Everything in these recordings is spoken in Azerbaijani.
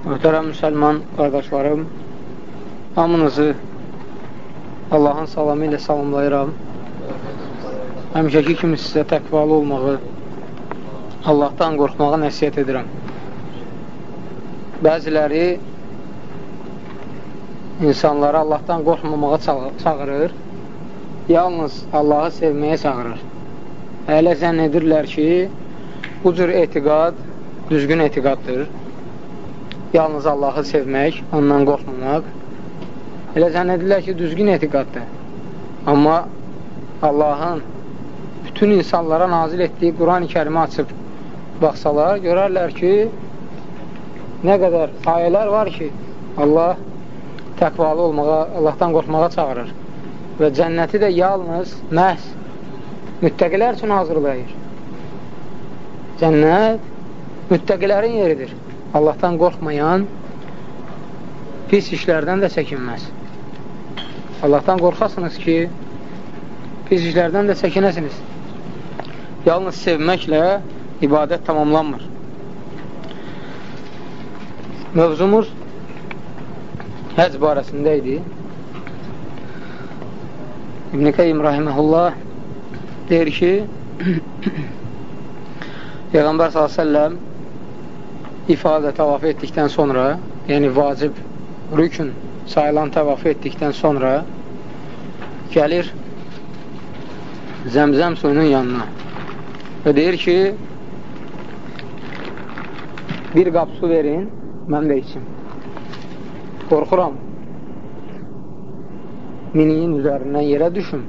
Möhtərəm müsəlman qardaşlarım, hamınızı Allahın salamı ilə salamlayıram. Həmişəki kimi sizə təqvalı olmağı, Allahdan qorxmağı nəsiyyət edirəm. Bəziləri insanları Allahdan qorxmamağa çağırır, yalnız Allahı sevməyə çağırır. Hələ zənn edirlər ki, bu cür etiqad düzgün etiqaddır. Yalnız Allahı sevmək, ondan qorxmamaq. Elə zənn edirlər ki, düzgün etiqaddır. Amma Allahın bütün insanlara nazil etdiyi Quran-ı kərimi açıb baxsalar, görərlər ki, nə qədər ayələr var ki, Allah təqvalı olmağa, Allahdan qorxmağa çağırır və cənnəti də yalnız məhz müttəqilər üçün hazırlayır. Cənnət müttəqilərin yeridir. Allahdan qorxmayan pis işlərdən də çəkinməz. Allahdan qorxasınız ki, pis işlərdən də çəkinəsiniz. Yalnız sevməklə ibadət tamamlanmır. Mövzumuz həc barəsində idi. İbn-i Qeym Rahiməhullah deyir ki, Peyğəmbər s.ə.v ifadə təvafı etdikdən sonra, yəni vacib, rükün sayılan təvafı etdikdən sonra gəlir zəmzəm suyunun yanına və deyir ki, bir qap su verin, mən də içim. Qorxuram, miniyin üzərindən yerə düşüm,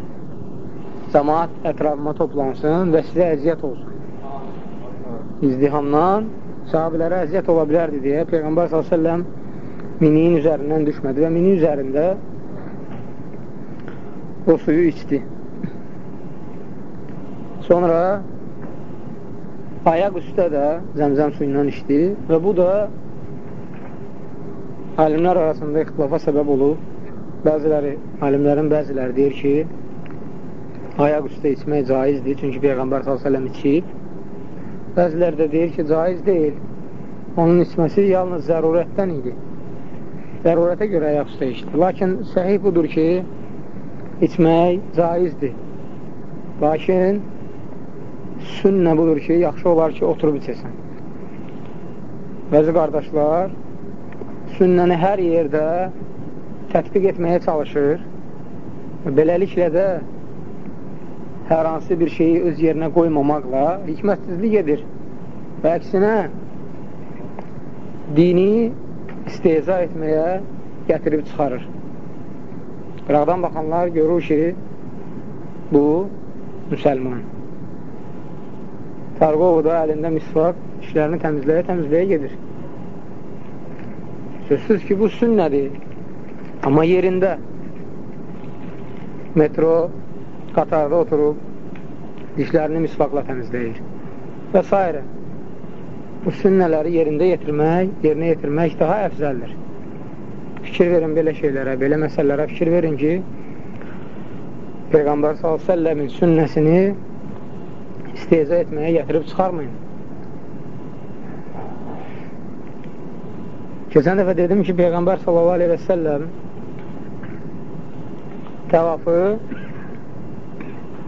cəmaat ətrafıma toplansın və sizə əziyyət olsun. İzdihamdan sahabilərə əziyyət ola bilərdi deyə Peyğəmbər s.ə.v miniyin üzərindən düşmədi və mini üzərində o suyu içdi. Sonra ayaq üstə də zəmzəm suyundan içdi və bu da alimlər arasında ixtilafa səbəb olub. Bəziləri, alimlərin bəziləri deyir ki, ayaq üstə içmək caizdir, çünki Peyğəmbər s.ə.v içib Bəzilər də deyir ki, caiz deyil. Onun içməsi yalnız zərurətdən idi. Zərurətə görə ayaq üstə içdi. Lakin səhih budur ki, içmək caizdir. Lakin sünnə budur ki, yaxşı olar ki, oturub içəsən. Bəzi qardaşlar sünnəni hər yerdə tətbiq etməyə çalışır. Beləliklə də hər hansı bir şeyi öz yerinə qoymamaqla hikmətsizlik edir və əksinə dini isteza etməyə gətirib çıxarır. Qıraqdan baxanlar görür ki, bu müsəlman. Tarqovu da əlində misvaq işlərini təmizləyə təmizləyə gedir. Sözsüz ki, bu sünnədir. Amma yerində metro qatarda oturub dişlərini misvaqla təmizləyir və s. Bu sünnələri yerində yetirmək, yerinə yetirmək daha əfzəldir. Fikir verin belə şeylərə, belə məsələlərə fikir verin ki, Peyğəmbər s.ə.v-in sünnəsini isteyəcə etməyə gətirib çıxarmayın. Keçən dəfə dedim ki, Peyğəmbər s.ə.v təvafı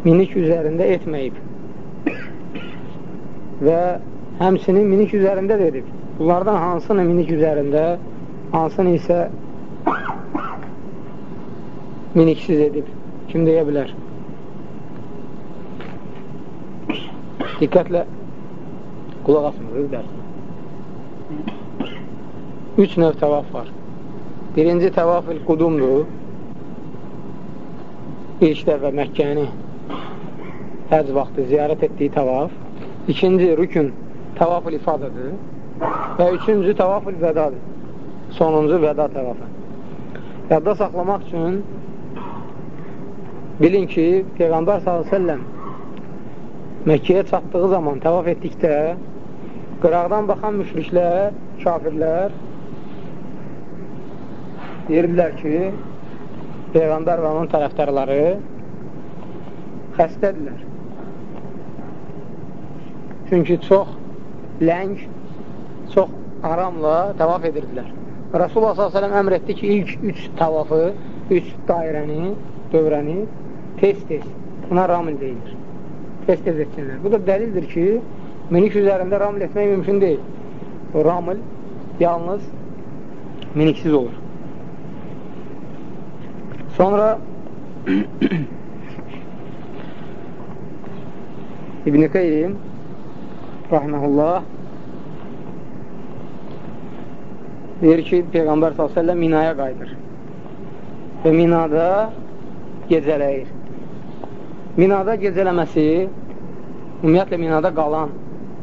minik üzərində etməyib və həmsinin minik üzərində də edib. Bunlardan hansını minik üzərində, hansını isə miniksiz edib. Kim deyə bilər? Diqqətlə qulaq asmırıq dərsinə. Üç növ təvaf var. Birinci təvaf il-qudumdur. İlk dəfə Məkkəni həc vaxtı ziyarət etdiyi tavaf, ikinci rükün tavaf-ül ifadadır və üçüncü tavaf-ül vədadır. Sonuncu vəda tavafı. Yadda saxlamaq üçün bilin ki, Peyğəmbər s.ə.v Məkkəyə çatdığı zaman tavaf etdikdə qıraqdan baxan müşriklər, kafirlər deyirdilər ki, Peyğəmbər və onun tərəfdarları xəstədirlər. Çünki çox ləng, çox aramla tavaf edirdilər. Rasulullah s.ə.v əmr etdi ki, ilk üç tavafı, üç dairəni, dövrəni tez-tez buna ramil deyilir. Tez-tez etsinlər. Bu da dəlildir ki, minik üzərində ramil etmək mümkün deyil. Ramil yalnız miniksiz olur. Sonra İbn-i Qeym rahməhullah deyir ki, Peyğəmbər s.ə.v minaya qayıdır və minada gecələyir. Minada gecələməsi ümumiyyətlə minada qalan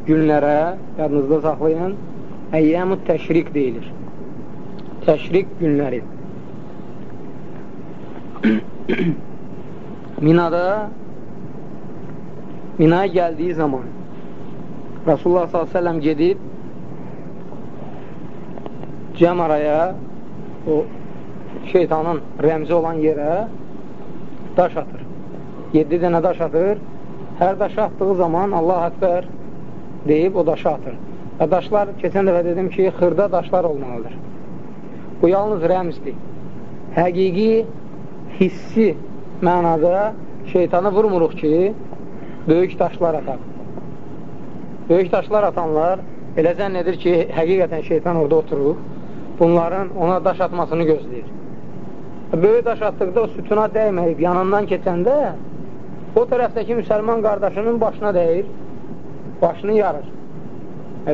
günlərə yadınızda saxlayın əyyəmü təşrik deyilir. Təşrik günləri. Minada Minaya gəldiyi zaman Rasulullah s.ə.v gedib Cəm araya o şeytanın rəmzi olan yerə daş atır. 7 dənə daş atır. Hər daşı atdığı zaman Allah Əkbər deyib o daşı atır. Və daşlar, keçən dəfə dedim ki, xırda daşlar olmalıdır. Bu yalnız rəmzdir. Həqiqi hissi mənada şeytanı vurmuruq ki, böyük daşlar atar. Böyük daşlar atanlar elə zənn edir ki, həqiqətən şeytan orada oturub, bunların ona daş atmasını gözləyir. Böyük daş atdıqda o sütuna dəyməyib, yanından keçəndə o tərəfdəki müsəlman qardaşının başına dəyir, başını yarır.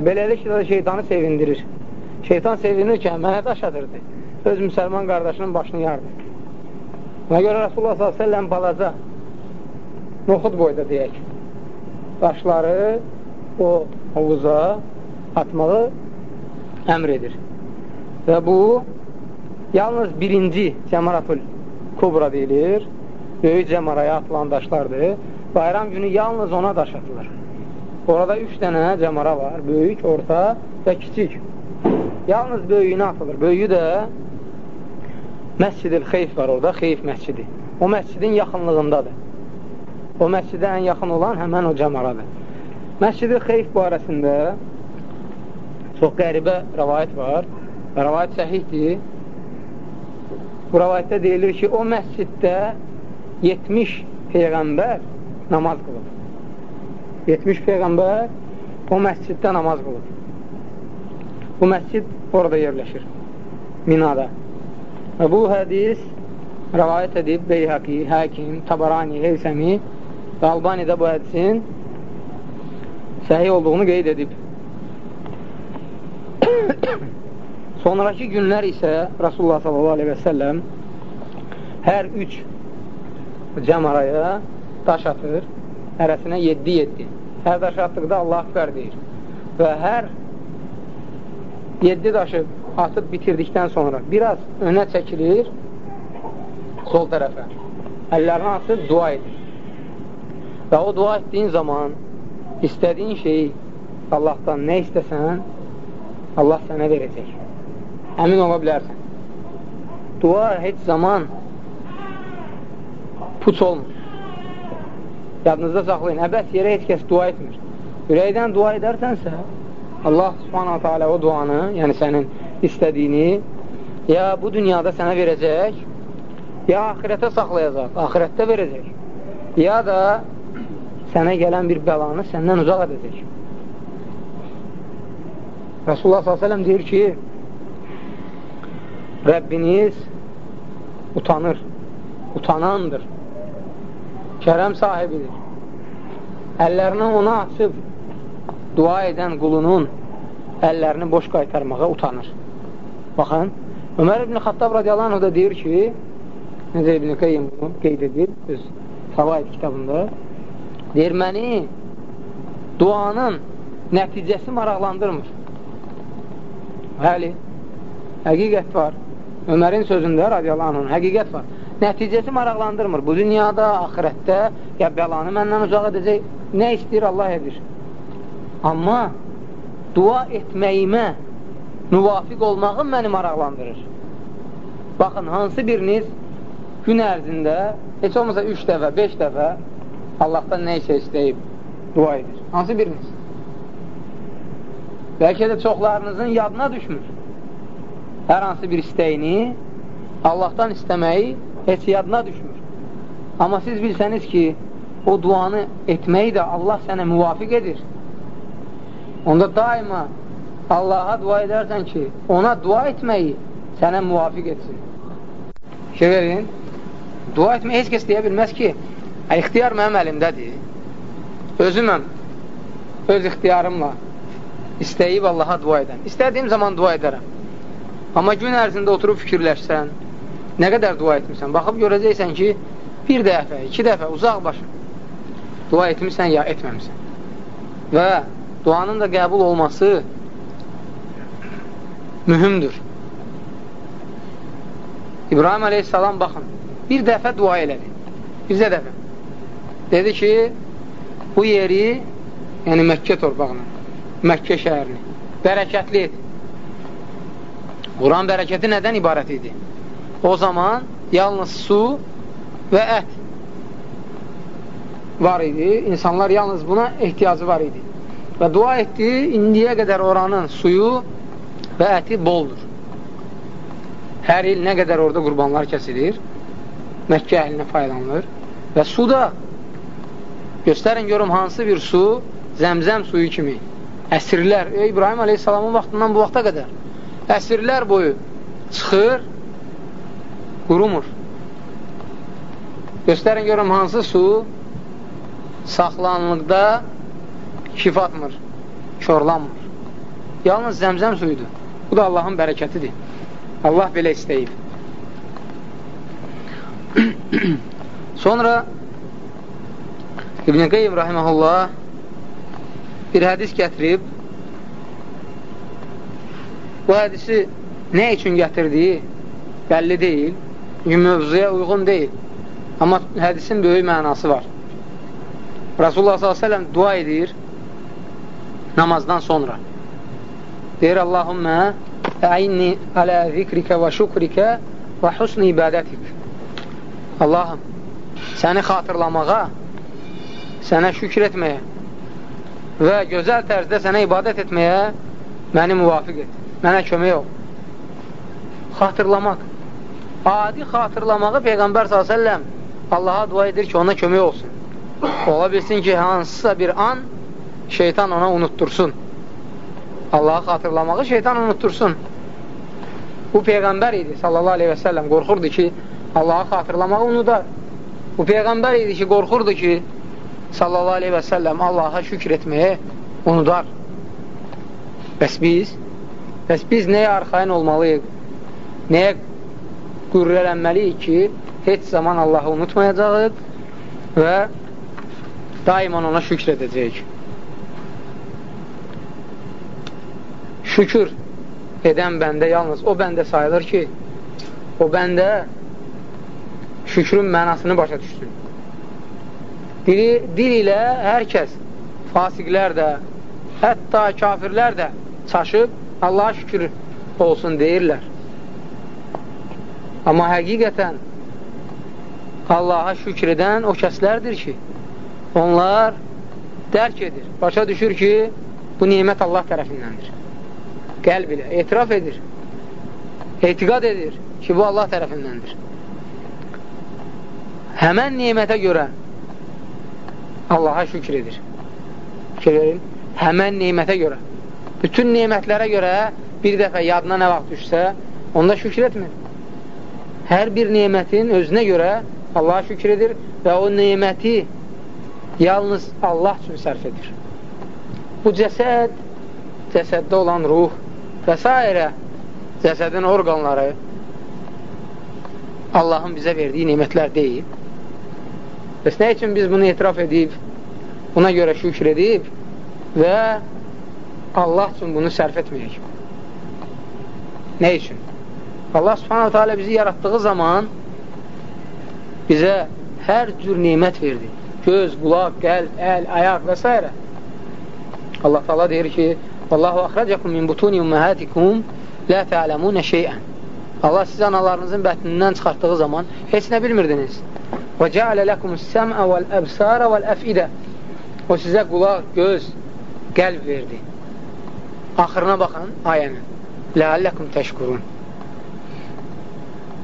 Beləliklə də şeytanı sevindirir. Şeytan sevinir ki, mənə daş atırdı. Öz müsəlman qardaşının başını yardı. Buna görə Rasulullah s.ə.v balaca noxud boyda deyək, daşları o hovuza atmağı əmr edir. Və bu yalnız birinci cəmaratul kubra deyilir, böyük cəmaraya atılan daşlardır. Bayram günü yalnız ona daş atılır. Orada üç dənə cəmara var, böyük, orta və kiçik. Yalnız böyüyünə atılır. Böyüyü də Məscid-il Xeyf var orada, Xeyf məscidi. O məscidin yaxınlığındadır. O məscidə ən yaxın olan həmən o cəmaradır. Məscid-i Xeyf barəsində çox qəribə rəvayət var. Rəvayət səhihdir. Bu rəvayətdə deyilir ki, o məsciddə 70 Peyğəmbər namaz qılıb. 70 Peyğəmbər o məsciddə namaz qılıb. Bu məscid orada yerləşir. Minada. Və bu hədis rəvayət edib Beyhəqi, Həkim, Tabarani, Heysəmi və Albanidə bu hədisin səhiy olduğunu qeyd edib. Sonraki günlər isə Rasulullah s.a.v. hər üç cəm araya daş atır, hərəsinə 7-7. Hər daş atdıqda Allah akbər deyir. Və hər 7 daşı atıb bitirdikdən sonra biraz önə çəkilir sol tərəfə. Əllərini atıb dua edir. Və o dua etdiyin zaman istədiyin şeyi Allahdan nə istəsən, Allah sənə verəcək. Əmin ola bilərsən. Dua heç zaman puç olmur. Yadınızda saxlayın, əbəs yerə heç kəs dua etmir. Ürəkdən dua edərsənsə, Allah subhanahu teala o duanı, yəni sənin istədiyini ya bu dünyada sənə verəcək, ya axirətə saxlayacaq, axirətdə verəcək, ya da sənə gələn bir bəlanı səndən uzaq edəcək. Rasulullah s.ə.v deyir ki, Rəbbiniz utanır, utanandır, kərəm sahibidir. Əllərini ona açıb dua edən qulunun əllərini boş qaytarmağa utanır. Baxın, Ömər ibn Xattab radiyallahu da deyir ki, necə İbn Qeyyim bunu qeyd edir öz Fəvaid kitabında, deyir, məni duanın nəticəsi maraqlandırmır. Bəli, həqiqət var. Ömərin sözündə radiyallahu anh, həqiqət var. Nəticəsi maraqlandırmır. Bu dünyada, axirətdə ya bəlanı məndən uzaq edəcək, nə istəyir Allah edir. Amma dua etməyimə müvafiq olmağım məni maraqlandırır. Baxın, hansı biriniz gün ərzində heç olmasa 3 dəfə, 5 dəfə Allahdan nə isə istəyib dua edir? Hansı biriniz? bəlkə də çoxlarınızın yadına düşmür. Hər hansı bir istəyini Allahdan istəməyi heç yadına düşmür. Amma siz bilsəniz ki, o duanı etməyi də Allah sənə müvafiq edir. Onda daima Allaha dua edərsən ki, ona dua etməyi sənə müvafiq etsin. Şey verin, dua etməyi heç kəs deyə bilməz ki, ixtiyar mənim əlimdədir. Özüməm, öz ixtiyarımla istəyib Allaha dua edəm. İstədiyim zaman dua edərəm. Amma gün ərzində oturub fikirləşsən, nə qədər dua etmirsən, baxıb görəcəksən ki, bir dəfə, iki dəfə uzaq başın dua etmirsən ya etməmirsən. Və duanın da qəbul olması mühümdür. İbrahim aleyhissalam baxın, bir dəfə dua elədi. Bizə dəfə. Dedi ki, bu yeri, yəni Məkkə torpağını, Məkkə şəhərini bərəkətli et. Quran bərəkəti nədən ibarət idi? O zaman yalnız su və ət var idi. İnsanlar yalnız buna ehtiyacı var idi. Və dua etdi, indiyə qədər oranın suyu və əti boldur. Hər il nə qədər orada qurbanlar kəsilir, Məkkə əhlinə faydalanır və su da göstərin görüm hansı bir su zəmzəm suyu kimi əsrlər, ey İbrahim aleyhissalamın vaxtından bu vaxta qədər əsrlər boyu çıxır, qurumur. Göstərin görüm hansı su saxlanılıqda şifatmır, körlanmır. Yalnız zəmzəm suyudur. Bu da Allahın bərəkətidir. Allah belə istəyib. Sonra İbn-i Qeym rahiməhullah bir hədis gətirib bu hədisi nə üçün gətirdiyi bəlli deyil. Mövzuya uyğun deyil. Amma hədisin böyük mənası var. Rasulullah s.ə.v dua edir namazdan sonra. Deyir Allahümmə Əyinni alə zikrikə və şükrikə və husn ibadətik. Allahım, səni xatırlamağa, sənə şükür etməyə və gözəl tərzdə sənə ibadət etməyə məni müvafiq et. Mənə kömək ol. Xatırlamaq. Adi xatırlamağı Peyğəmbər s.ə.v Allaha dua edir ki, ona kömək olsun. Ola bilsin ki, hansısa bir an şeytan ona unuttursun. Allahı xatırlamağı şeytan unuttursun. Bu Peyğəmbər idi sallallahu aleyhi və səlləm qorxurdu ki, Allahı xatırlamağı unudar. Bu Peyğəmbər idi ki, qorxurdu ki, sallallahu aleyhi və səlləm Allaha şükür etməyə unudar. Bəs biz, bəs biz nəyə arxain olmalıyıq? Nəyə qürrələnməliyik ki, heç zaman Allahı unutmayacağıq və daima ona şükr edəcəyik. Şükür edən bəndə yalnız o bəndə sayılır ki, o bəndə şükrün mənasını başa düşsün. Dili, dil ilə hər kəs, fasiqlər də, hətta kafirlər də çaşıb Allaha şükür olsun deyirlər. Amma həqiqətən Allaha şükür edən o kəslərdir ki, onlar dərk edir, başa düşür ki, bu nimət Allah tərəfindəndir qəlb ilə etiraf edir, etiqad edir ki, bu Allah tərəfindəndir. Həmən nimətə görə Allaha şükür edir. Fikir verin, həmən nimətə görə. Bütün nimətlərə görə bir dəfə yadına nə vaxt düşsə, onda şükür etmir. Hər bir nimətin özünə görə Allaha şükür edir və o niməti yalnız Allah üçün sərf edir. Bu cəsəd, cəsəddə olan ruh, və s. cəsədin orqanları Allahın bizə verdiyi nimətlər deyil. Bəs nə üçün biz bunu etiraf edib, buna görə şükür edib və Allah üçün bunu sərf etməyək? Nə üçün? Allah subhanahu teala bizi yaratdığı zaman bizə hər cür nimət verdi. Göz, qulaq, qəlb, əl, ayaq və s. Allah Taala deyir ki, Vallahu axracakum min butuni ummahatikum la ta'lamun şey'an. Allah sizi analarınızın bətnindən çıxartdığı zaman heç nə bilmirdiniz. Və cəalə ləkumus-səm'a vəl-əbsara vəl-əfidə. O sizə qulaq, göz, qəlb verdi. Axırına baxın ayənin. Ləalləkum təşkurun.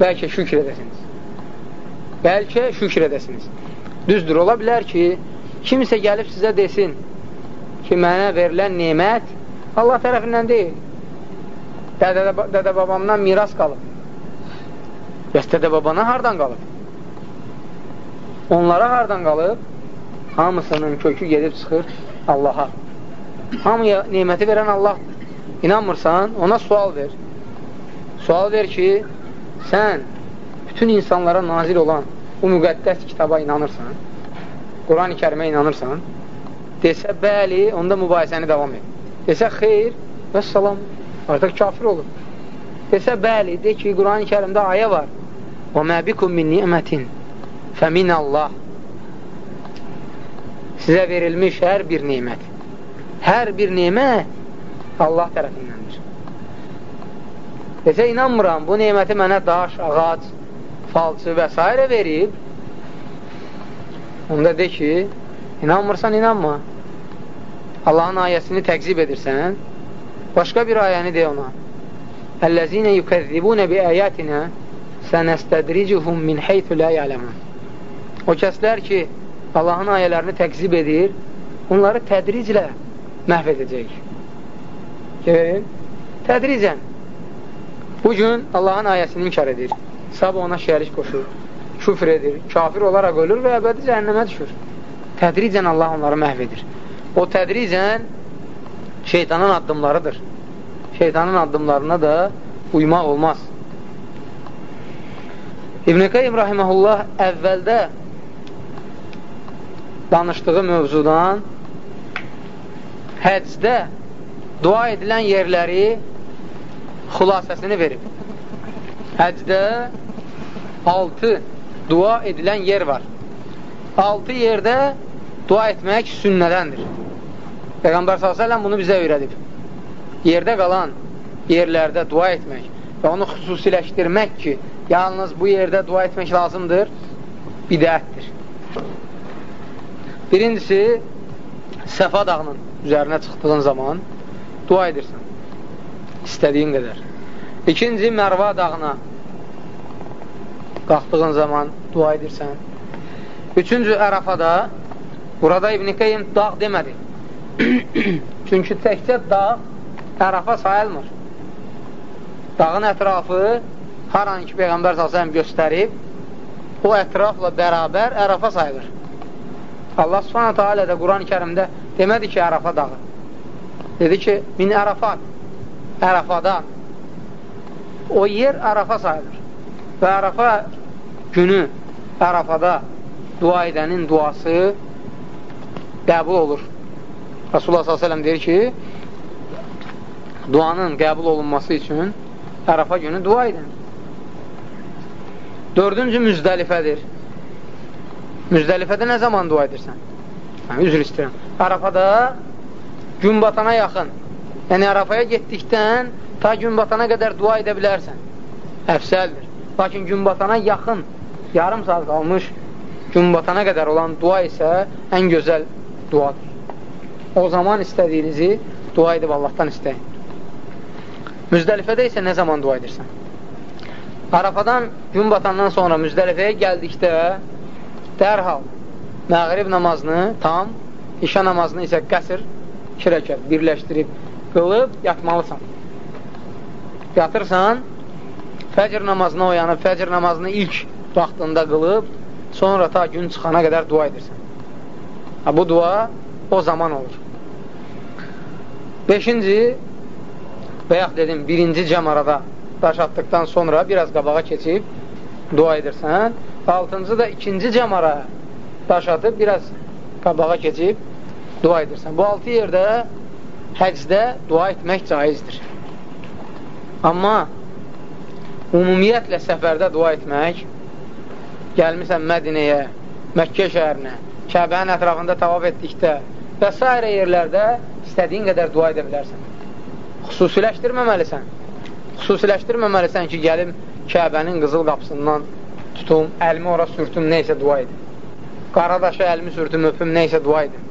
Bəlkə şükür edəsiniz. Bəlkə şükür edəsiniz. Düzdür, ola bilər ki, kimsə gəlib sizə desin ki, mənə verilən nemət Allah tərəfindən deyil. Dədə, dədə babamdan miras qalıb. Bəs dədə babana hardan qalıb? Onlara hardan qalıb? Hamısının kökü gedib çıxır Allaha. Hamıya neməti verən Allahdır. İnanmırsan, ona sual ver. Sual ver ki, sən bütün insanlara nazil olan bu müqəddəs kitaba inanırsan, Quran-ı kərimə inanırsan, desə bəli, onda mübahisəni davam et. Desə xeyr, və salam, artıq kafir olur. Desə bəli, de ki, Quran-ı kərimdə ayə var. Və məbikum min ni'mətin Fəmin Allah sizə verilmiş hər bir neymət hər bir neymət Allah tərəfindəndir. Desə, inanmıram, bu neyməti mənə daş, ağac, falçı və s. verib, onda de ki, inanmırsan, inanma. Allahın ayəsini təqzib edirsən, başqa bir ayəni de ona. Əlləzinə yükəzzibunə bi əyətinə sənəstədricuhum min heytü lə yələmən. O kəslər ki, Allahın ayələrini təqzib edir, onları tədriclə məhv edəcək. Görün, tədricən. Bugün Allahın ayəsini inkar edir, sabah ona şərik qoşur, küfr edir, kafir olaraq ölür və əbədi cəhənnəmə düşür. Tədricən Allah onları məhv edir. O tədricən şeytanın addımlarıdır. Şeytanın addımlarına da uymaq olmaz. İbn-i Qeym Rahiməhullah əvvəldə danışdığı mövzudan həcdə dua edilən yerləri xülasəsini verib. Həcdə 6 dua edilən yer var. 6 yerdə dua etmək sünnədəndir. Peyğəmbər s.ə.v bunu bizə öyrədib. Yerdə qalan yerlərdə dua etmək və onu xüsusiləşdirmək ki, yalnız bu yerdə dua etmək lazımdır, bidətdir. Birincisi, Səfa dağının üzərinə çıxdığın zaman dua edirsən, istədiyin qədər. İkinci, Mərva dağına qalxdığın zaman dua edirsən. Üçüncü, Ərafada, burada İbn-i Qeym dağ demədi. Çünki təkcə dağ Ərafa sayılmır. Dağın ətrafı Hər an ki, Peyğəmbər s.ə.v göstərib, o ətrafla bərabər Ərafa sayılır. Allah subhanətə alə də Quran-ı kərimdə demədi ki, Ərafa dağı. Dedi ki, min Ərafat, Ərafadan. O yer Ərafa sayılır. Və Ərafa günü Ərafada dua edənin duası qəbul olur. Rasulullah s.ə.v deyir ki, duanın qəbul olunması üçün Ərafa günü dua edin. Dördüncü müzdəlifədir. Müzdəlifədə nə zaman dua edirsən? Hə, üzr istəyirəm. Ərafada gün batana yaxın. Yəni, Ərafaya getdikdən ta gün batana qədər dua edə bilərsən. Əfsəldir. Lakin gün batana yaxın, yarım saat qalmış gün batana qədər olan dua isə ən gözəl duadır. O zaman istədiyinizi dua edib Allahdan istəyin. Müzdəlifədə isə nə zaman dua edirsən? Arafadan gün batandan sonra Müzdəlifəyə gəldikdə dərhal məğrib namazını tam, işə namazını isə qəsir, iki rəkət birləşdirib qılıb yatmalısan. Yatırsan, fəcr namazına oyanıb, fəcr namazını ilk vaxtında qılıb, sonra ta gün çıxana qədər dua edirsən. Ha, bu dua o zaman olur. Beşinci, yaxud dedim, birinci cəmarada daş atdıqdan sonra biraz qabağa keçib dua edirsən. Altıncı da ikinci cəmara daş atıb biraz qabağa keçib dua edirsən. Bu altı yerdə həcdə dua etmək caizdir. Amma ümumiyyətlə səfərdə dua etmək, gəlmirsən Mədinəyə, Məkkə şəhərinə, Kəbənin ətrafında tavaf etdikdə və s. yerlərdə istədiyin qədər dua edə bilərsən. Xüsusiləşdirməməlisən xüsusiləşdirməməlisən ki, gəlim Kəbənin qızıl qapısından tutum, əlimi ora sürtüm, neysə dua edin. Qaradaşa əlimi sürtüm, öpüm, neysə dua edin.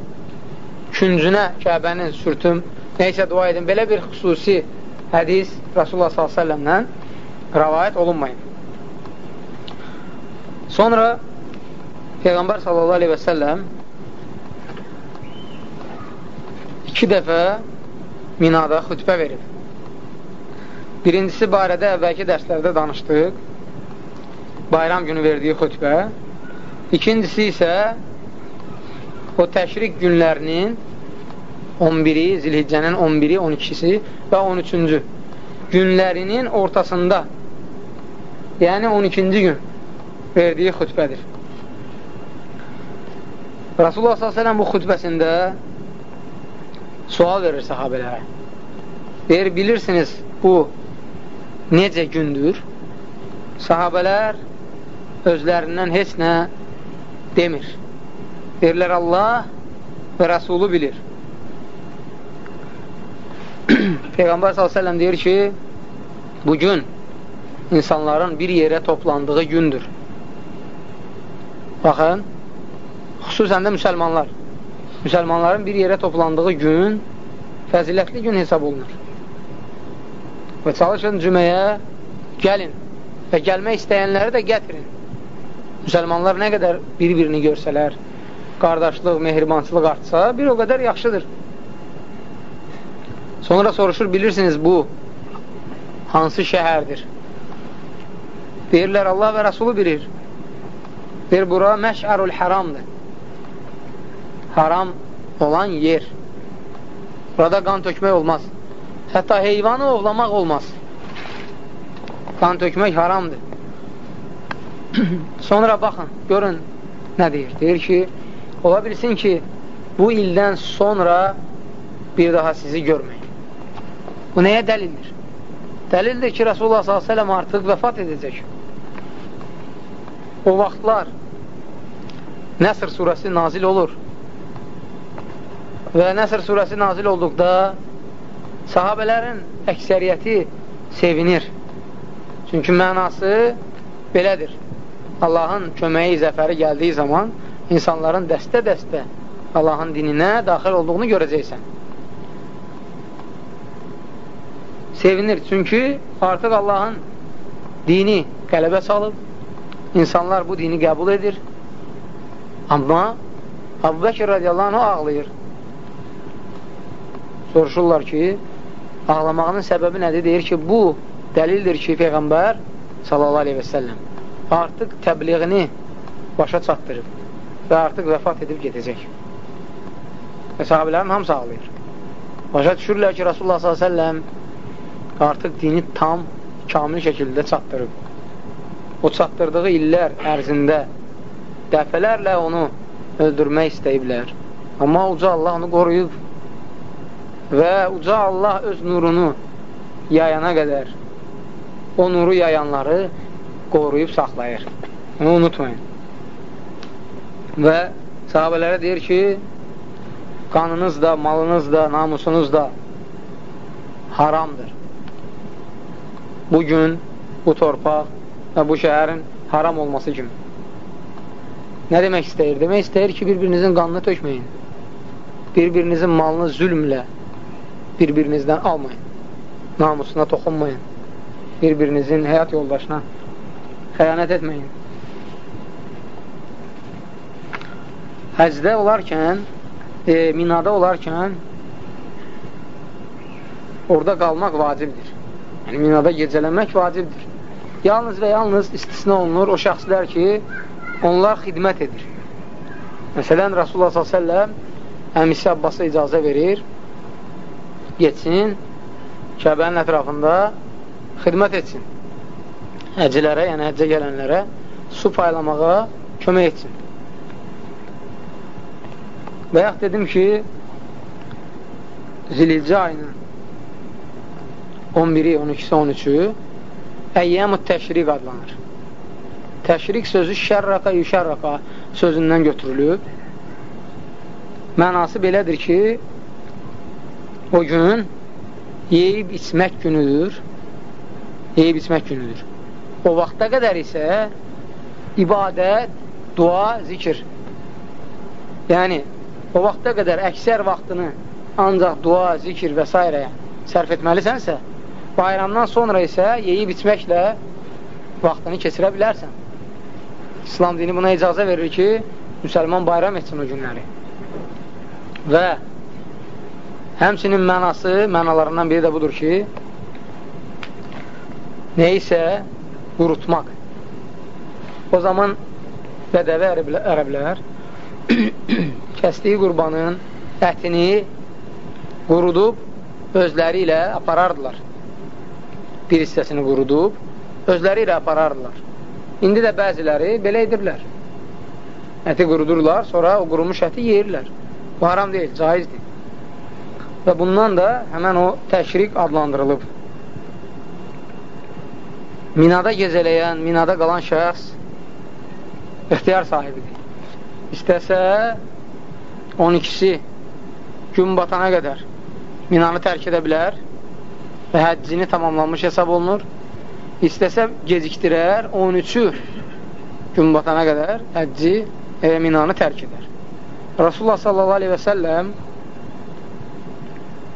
Küncünə Kəbənin sürtüm, neysə dua edin. Belə bir xüsusi hədis Rasulullah s.ə.v-dən rəvayət olunmayın. Sonra Peyğəmbər s.ə.v iki dəfə minada xütbə verib. Birincisi barədə əvvəlki dərslərdə danışdıq. Bayram günü verdiyi xütbə. İkincisi isə o təşrik günlərinin 11-i, zilhiccənin 11-i, 12-si və 13-cü günlərinin ortasında, yəni 12-ci gün verdiyi xütbədir. Rasulullah s.ə.v bu xütbəsində sual verir sahabələrə. Deyir, bilirsiniz, bu necə gündür? Sahabələr özlərindən heç nə demir. Deyirlər, Allah və Rəsulu bilir. Peyğəmbər s.ə.v deyir ki, bu gün insanların bir yerə toplandığı gündür. Baxın, xüsusən də müsəlmanlar. Müsəlmanların bir yerə toplandığı gün fəzilətli gün hesab olunur. Və çalışın cüməyə gəlin və gəlmək istəyənləri də gətirin. Müsəlmanlar nə qədər bir-birini görsələr, qardaşlıq, mehribançılıq artsa, bir o qədər yaxşıdır. Sonra soruşur, bilirsiniz bu hansı şəhərdir? Deyirlər, Allah və Rəsulu bilir. Deyir, bura məşərul həramdır. Haram olan yer. Burada qan tökmək olmaz. Hətta heyvanı ovlamaq olmaz. Qan tökmək haramdır. Sonra baxın, görün nə deyir. Deyir ki, ola bilsin ki, bu ildən sonra bir daha sizi görməyin. Bu nəyə dəlildir? Dəlildir ki, Rasulullah s.ə.v artıq vəfat edəcək. O vaxtlar Nəsr surəsi nazil olur. Və Nəsr surəsi nazil olduqda sahabələrin əksəriyyəti sevinir. Çünki mənası belədir. Allahın köməyi, zəfəri gəldiyi zaman insanların dəstə-dəstə Allahın dininə daxil olduğunu görəcəksən. Sevinir, çünki artıq Allahın dini qələbə salıb, insanlar bu dini qəbul edir. Amma Abu Bəkir radiyallahu anh ağlayır. Soruşurlar ki, ağlamağının səbəbi nədir? Deyir ki, bu dəlildir ki, Peyğəmbər sallallahu aleyhi və səlləm artıq təbliğini başa çatdırıb və artıq vəfat edib gedəcək. Və sahabilərin hamısı ağlayır. Başa düşürlər ki, Rasulullah s.ə.v artıq dini tam, kamil şəkildə çatdırıb. O çatdırdığı illər ərzində dəfələrlə onu öldürmək istəyiblər. Amma uca Allah onu qoruyub və uca Allah öz nurunu yayana qədər o nuru yayanları qoruyub saxlayır. Bunu unutmayın. Və sahabələrə deyir ki, qanınız da, malınız da, namusunuz da haramdır. Bugün bu torpaq və bu şəhərin haram olması kimi. Nə demək istəyir? Demək istəyir ki, bir-birinizin qanını tökməyin. Bir-birinizin malını zülmlə bir-birinizdən almayın. Namusuna toxunmayın. Bir-birinizin həyat yoldaşına xəyanət etməyin. Həcdə olarkən, e, minada olarkən orada qalmaq vacibdir. Yəni, minada gecələmək vacibdir. Yalnız və yalnız istisna olunur o şəxslər ki, onlar xidmət edir. Məsələn, Rasulullah s.ə.v əmisi Abbasa icazə verir, getsin, Kəbənin ətrafında xidmət etsin. Həcilərə, yəni həccə gələnlərə su paylamağa kömək etsin. Yaxud dedim ki, Zililcə ayının 11-i, 12-si, 13-ü Əyyəmut təşriq adlanır. Təşriq sözü şərrəqa, yüşərrəqa sözündən götürülüb. Mənası belədir ki, o gün yeyib içmək günüdür. Yeyib içmək günüdür. O vaxta qədər isə ibadət, dua, zikir. Yəni, o vaxta qədər əksər vaxtını ancaq dua, zikir və s. sərf etməlisənsə, bayramdan sonra isə yeyib içməklə vaxtını keçirə bilərsən. İslam dini buna icazə verir ki, müsəlman bayram etsin o günləri. Və həmçinin mənası, mənalarından biri də budur ki, neysə qurutmaq. O zaman bədəvi ərəblər kəsdiyi qurbanın ətini qurudub özləri ilə aparardılar. Bir hissəsini qurudub özləri ilə aparardılar. İndi də bəziləri belə edirlər. Əti qurudurlar, sonra o qurumuş əti yeyirlər. Bu haram deyil, caizdir. Və bundan da həmən o təşrik adlandırılıb. Minada gezələyən, minada qalan şəxs ixtiyar sahibidir. İstəsə 12-si gün batana qədər minanı tərk edə bilər və həccini tamamlanmış hesab olunur. İstəsə gecikdirər, 13-ü gün batana qədər həcci e, minanı tərk edər. Rasulullah sallallahu aleyhi və səlləm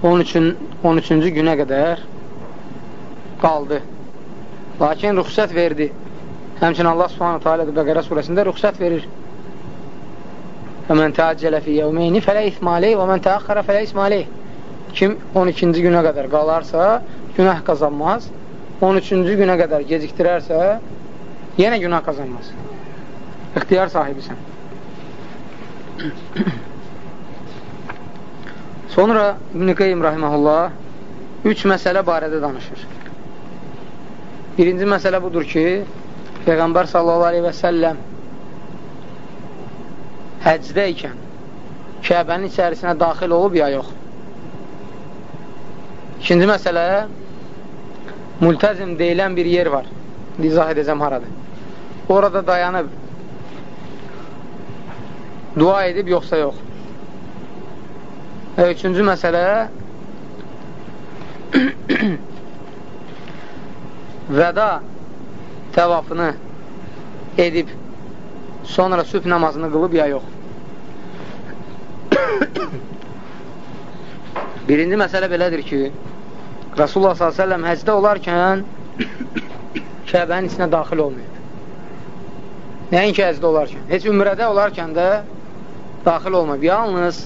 13-cü 13 günə qədər qaldı. Lakin rüxsət verdi. Həmçin Allah subhanahu teala Bəqərə surəsində rüxsət verir. Və mən təəccələ fi yevmeyni fələ ismaleyh və mən təəxxərə fələ ismaleyh. Kim 12-ci günə qədər qalarsa, günah qazanmaz. 13-cü günə qədər gecikdirərsə, yenə günah qazanmaz. İxtiyar sahibisən. Sonra İbn-i Qeym rahiməhullah üç məsələ barədə danışır. Birinci məsələ budur ki, Peyğəmbər sallallahu aleyhi və səlləm həcdə ikən Kəbənin içərisinə daxil olub ya yox. İkinci məsələ multəzim deyilən bir yer var. İzah edəcəm haradır. Orada dayanıb dua edib yoxsa yox. Və üçüncü məsələ vəda təvafını edib sonra sübh namazını qılıb ya yox. Birinci məsələ belədir ki, Rasulullah s.ə.v həcdə olarkən Kəbənin içinə daxil olmayıb. Nəinki həcdə olarkən, heç ümrədə olarkən də daxil olmayıb. Yalnız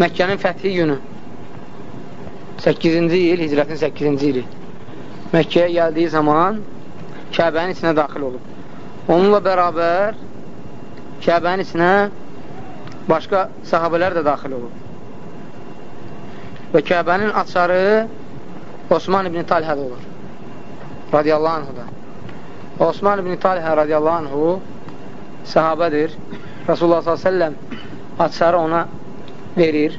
Məkkənin fəthi günü 8-ci il, hicrətin 8-ci ili Məkkəyə gəldiyi zaman Kəbənin içinə daxil olub. Onunla bərabər Kəbənin içinə başqa sahabələr də daxil olub. Və Kəbənin açarı Osman ibn Talhədə olur. Radiyallahu anhuda. Osman ibn Talhə radiyallahu anhu sahabədir. Rasulullah s.ə.v açarı ona verir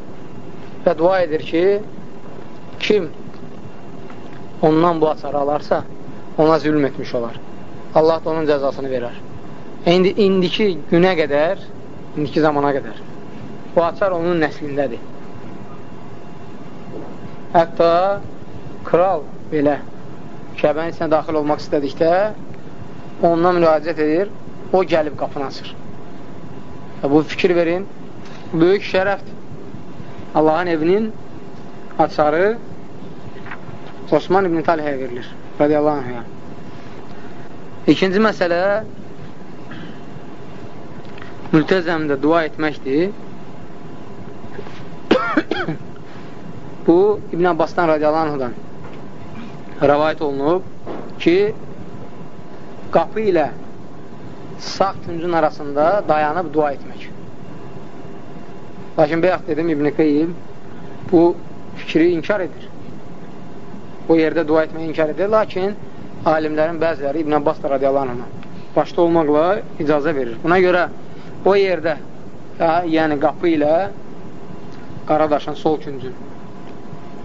və dua edir ki, kim ondan bu açarı alarsa, ona zülm etmiş olar. Allah da onun cəzasını verər. İndi, indiki günə qədər, indiki zamana qədər bu açar onun nəslindədir. Hətta kral belə Kəbənin içinə daxil olmaq istədikdə ondan müraciət edir, o gəlib qapını açır. Bu fikir verin, böyük şərəfdir. Allahın evinin açarı Osman ibn Talihəyə verilir radiyallahu anhə. İkinci məsələ mültəzəmdə dua etməkdir. Bu, İbn Abbasdan radiyallahu anhudan rəvayət olunub ki, qapı ilə sağ küncün arasında dayanıb dua etmək. Lakin bəyək dedim İbn-i Qeyyim bu fikri inkar edir o yerdə dua etməyi inkar edir. Lakin alimlərin bəziləri İbn Abbas da radiyallahu anh başda olmaqla icazə verir. Buna görə o yerdə hə, yəni qapı ilə Qaradaşın sol küncün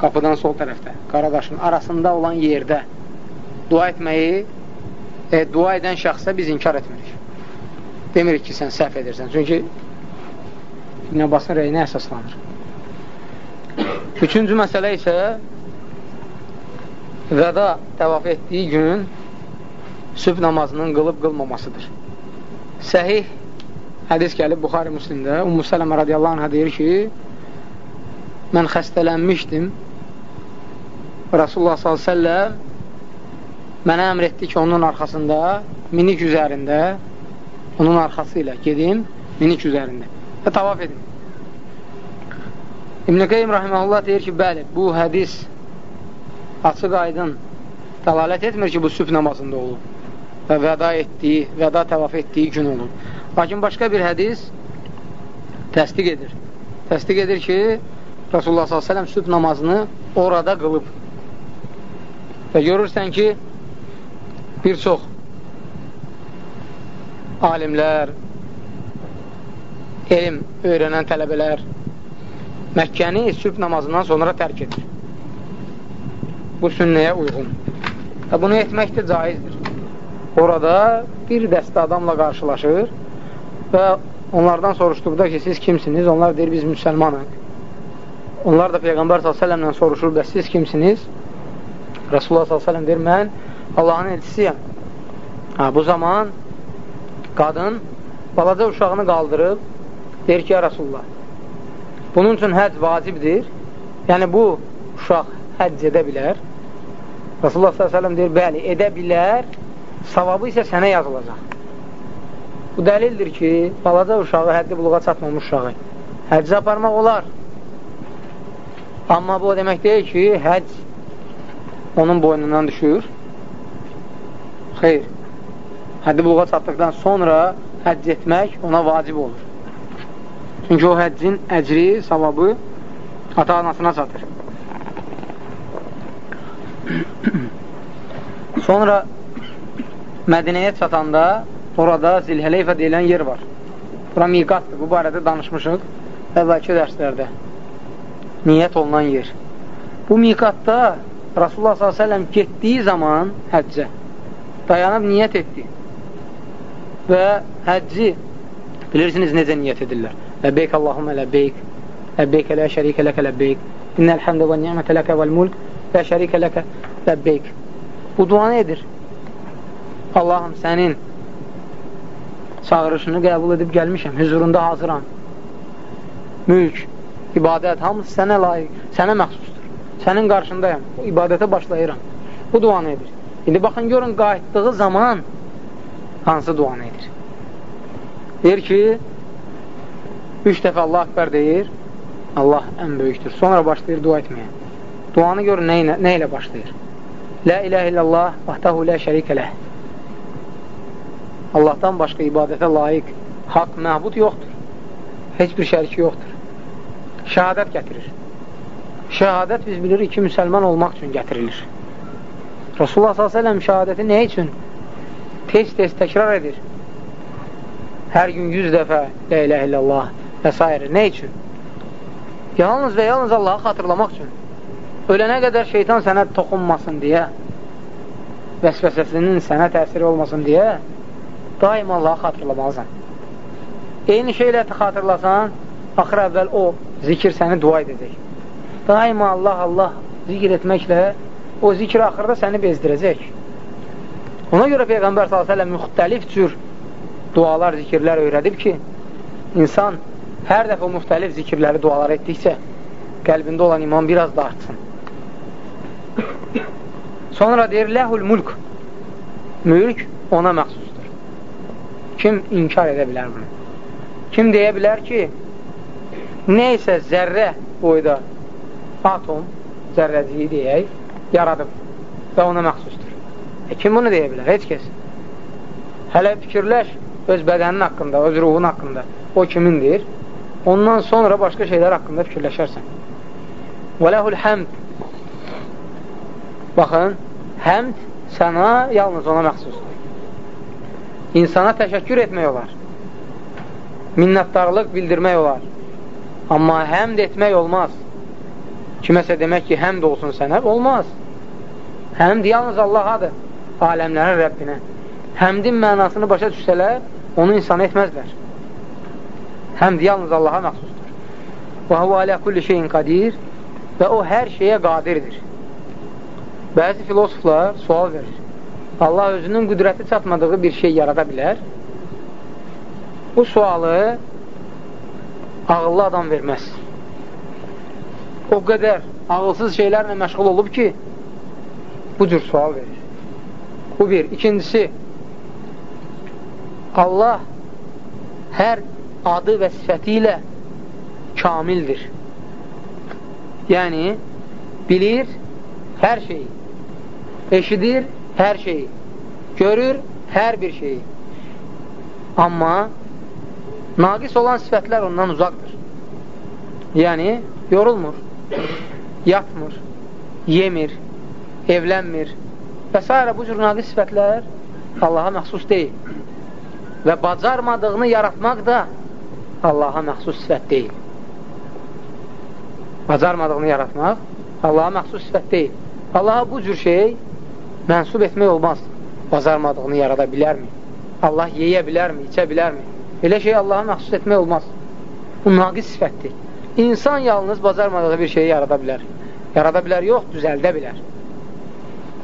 qapıdan sol tərəfdə Qaradaşın arasında olan yerdə dua etməyi e, dua edən şəxsə biz inkar etmirik. Demirik ki, sən səhv edirsən. Çünki İbn Abbasın reyinə əsaslanır. Üçüncü məsələ isə vəda təvaf etdiyi gün sübh namazının qılıb qılmamasıdır. Səhih hədis gəlib Buxari Müslimdə Ummu Sələmə radiyallahu anhə deyir ki, mən xəstələnmişdim. Rasulullah s.ə.v mənə əmr etdi ki, onun arxasında, minik üzərində, onun arxası ilə gedim, minik üzərində və tavaf edim. İbn-i Qeym Rahiməhullah deyir ki, bəli, bu hədis açıq aydın dəlalət etmir ki, bu sübh namazında olub və vəda etdiyi, vəda təvaf etdiyi gün olub. Lakin başqa bir hədis təsdiq edir. Təsdiq edir ki, Rasulullah s.ə.v sübh namazını orada qılıb. Və görürsən ki, bir çox alimlər, elm öyrənən tələbələr Məkkəni sübh namazından sonra tərk edir. Bu sünnəyə uyğun. Və bunu etmək də caizdir. Orada bir dəstə adamla qarşılaşır və onlardan soruşduqda ki, siz kimsiniz? Onlar deyir, biz müsəlmanıq. Onlar da Peyğəmbər s.ə.v-lə soruşur, bəs siz kimsiniz? Rasulullah s.ə.v deyir, mən Allahın elçisiyəm. Ha, bu zaman qadın balaca uşağını qaldırıb, deyir ki, ya Rasulullah, bunun üçün həcc vacibdir. Yəni, bu uşaq həcc edə bilər. Rasulullah s.ə.v deyir, bəli, edə bilər, savabı isə sənə yazılacaq. Bu dəlildir ki, balaca uşağı, həddi buluğa çatmamış uşağı həccə aparmaq olar. Amma bu o demək deyil ki, həcc onun boynundan düşür. Xeyr. Həddi buluğa çatdıqdan sonra həcc etmək ona vacib olur. Çünki o həccin əcri, savabı ata-anasına çatır. Sonra Mədinəyə çatanda orada Zilhəleyfə deyilən yer var. Bura miqatdır. Bu barədə danışmışıq əvvəlki dərslərdə. Niyyət olunan yer. Bu miqatda Rasulullah s.ə.v getdiyi zaman həccə dayanıb niyyət etdi. Və həcci bilirsiniz necə niyyət edirlər. Ləbbeyk Allahumə ləbbeyk Ləbbeyk lə şərikə ləkə ləbbeyk İnnəl həmdə və ni'mətə ləkə vəl mulk lə şərikə ləkə ləbbeyk Bu duanı edir. Allahım sənin çağırışını qəbul edib gəlmişəm, hüzurunda hazıram. Mülk, ibadət, hamısı sənə layiq, sənə məxsusdur. Sənin qarşındayam, ibadətə başlayıram. Bu duanı edir. İndi baxın, görün, qayıtdığı zaman hansı duanı edir. Deyir ki, üç dəfə Allah akbar deyir, Allah ən böyükdür. Sonra başlayır dua etməyə. Duanı görün, nə ilə, nə ilə başlayır? La ilahe illallah, vahdahu la şərikə ləh. Allahdan başqa ibadətə layiq, haqq, məbud yoxdur. Heç bir şəriki yoxdur. Şəhadət gətirir. Şəhadət biz bilirik ki, müsəlman olmaq üçün gətirilir. Rasulullah s.ə.v şəhadəti nə üçün? Tez-tez təkrar edir. Hər gün yüz dəfə La ilahe illallah və s. Nə üçün? Yalnız və yalnız Allahı xatırlamaq üçün. Ölənə qədər şeytan sənə toxunmasın deyə, vəsvəsəsinin sənə təsiri olmasın deyə daima Allahı xatırlamalısan. Eyni şeylə xatırlasan, axır əvvəl o zikir səni dua edəcək. Daima Allah, Allah zikr etməklə o zikr axırda səni bezdirəcək. Ona görə Peyğəmbər s.ə.v müxtəlif cür dualar, zikirlər öyrədib ki, insan hər dəfə müxtəlif zikirləri, dualar etdikcə qəlbində olan iman biraz da artsın. Sonra deyir, ləhul mülk. Mülk ona məxsusdur. Kim inkar edə bilər bunu? Kim deyə bilər ki, neysə zərrə boyda atom, zərrəciyi deyək, yaradıb və ona məxsusdur. E, kim bunu deyə bilər? Heç kəs. Hələ fikirləş öz bədənin haqqında, öz ruhun haqqında. O kimindir? Ondan sonra başqa şeylər haqqında fikirləşərsən. Və ləhul həmd. Baxın, həmd sənə yalnız ona məxsusdur. İnsana təşəkkür etmək olar. Minnətdarlıq bildirmək olar. Amma həmd etmək olmaz. Kiməsə demək ki, həmd olsun sənə, olmaz. Həmd yalnız Allahadır, aləmlərin Rəbbinə. Həmdin mənasını başa düşsələr, onu insan etməzlər. Həmd yalnız Allaha məxsusdur. Və huvə alə kulli şeyin qadir və o hər şeyə qadirdir. Bəzi filosoflar sual verir. Allah özünün qüdrəti çatmadığı bir şey yarada bilər. Bu sualı ağıllı adam verməz. o qədər ağılsız şeylərlə məşğul olub ki, bu cür sual verir. Bu bir. İkincisi, Allah hər adı və sifəti ilə kamildir. Yəni, bilir hər şeyi, eşidir hər şeyi, görür hər bir şeyi. Amma naqis olan sifətlər ondan uzaqdır. Yəni, yorulmur, yatmır, yemir, evlənmir və s. bu cür naqis sifətlər Allaha məxsus deyil. Və bacarmadığını yaratmaq da Allaha məxsus sifət deyil. Bacarmadığını yaratmaq Allaha məxsus sifət deyil. Allaha bu cür şey mənsub etmək olmaz. Bacarmadığını yarada bilərmi? Allah yeyə bilərmi, içə bilərmi? Elə şey Allaha məxsus etmək olmaz. Bu naqis sifətdir. İnsan yalnız bacarmadığı bir şeyi yarada bilər. Yarada bilər, yox, düzəldə bilər.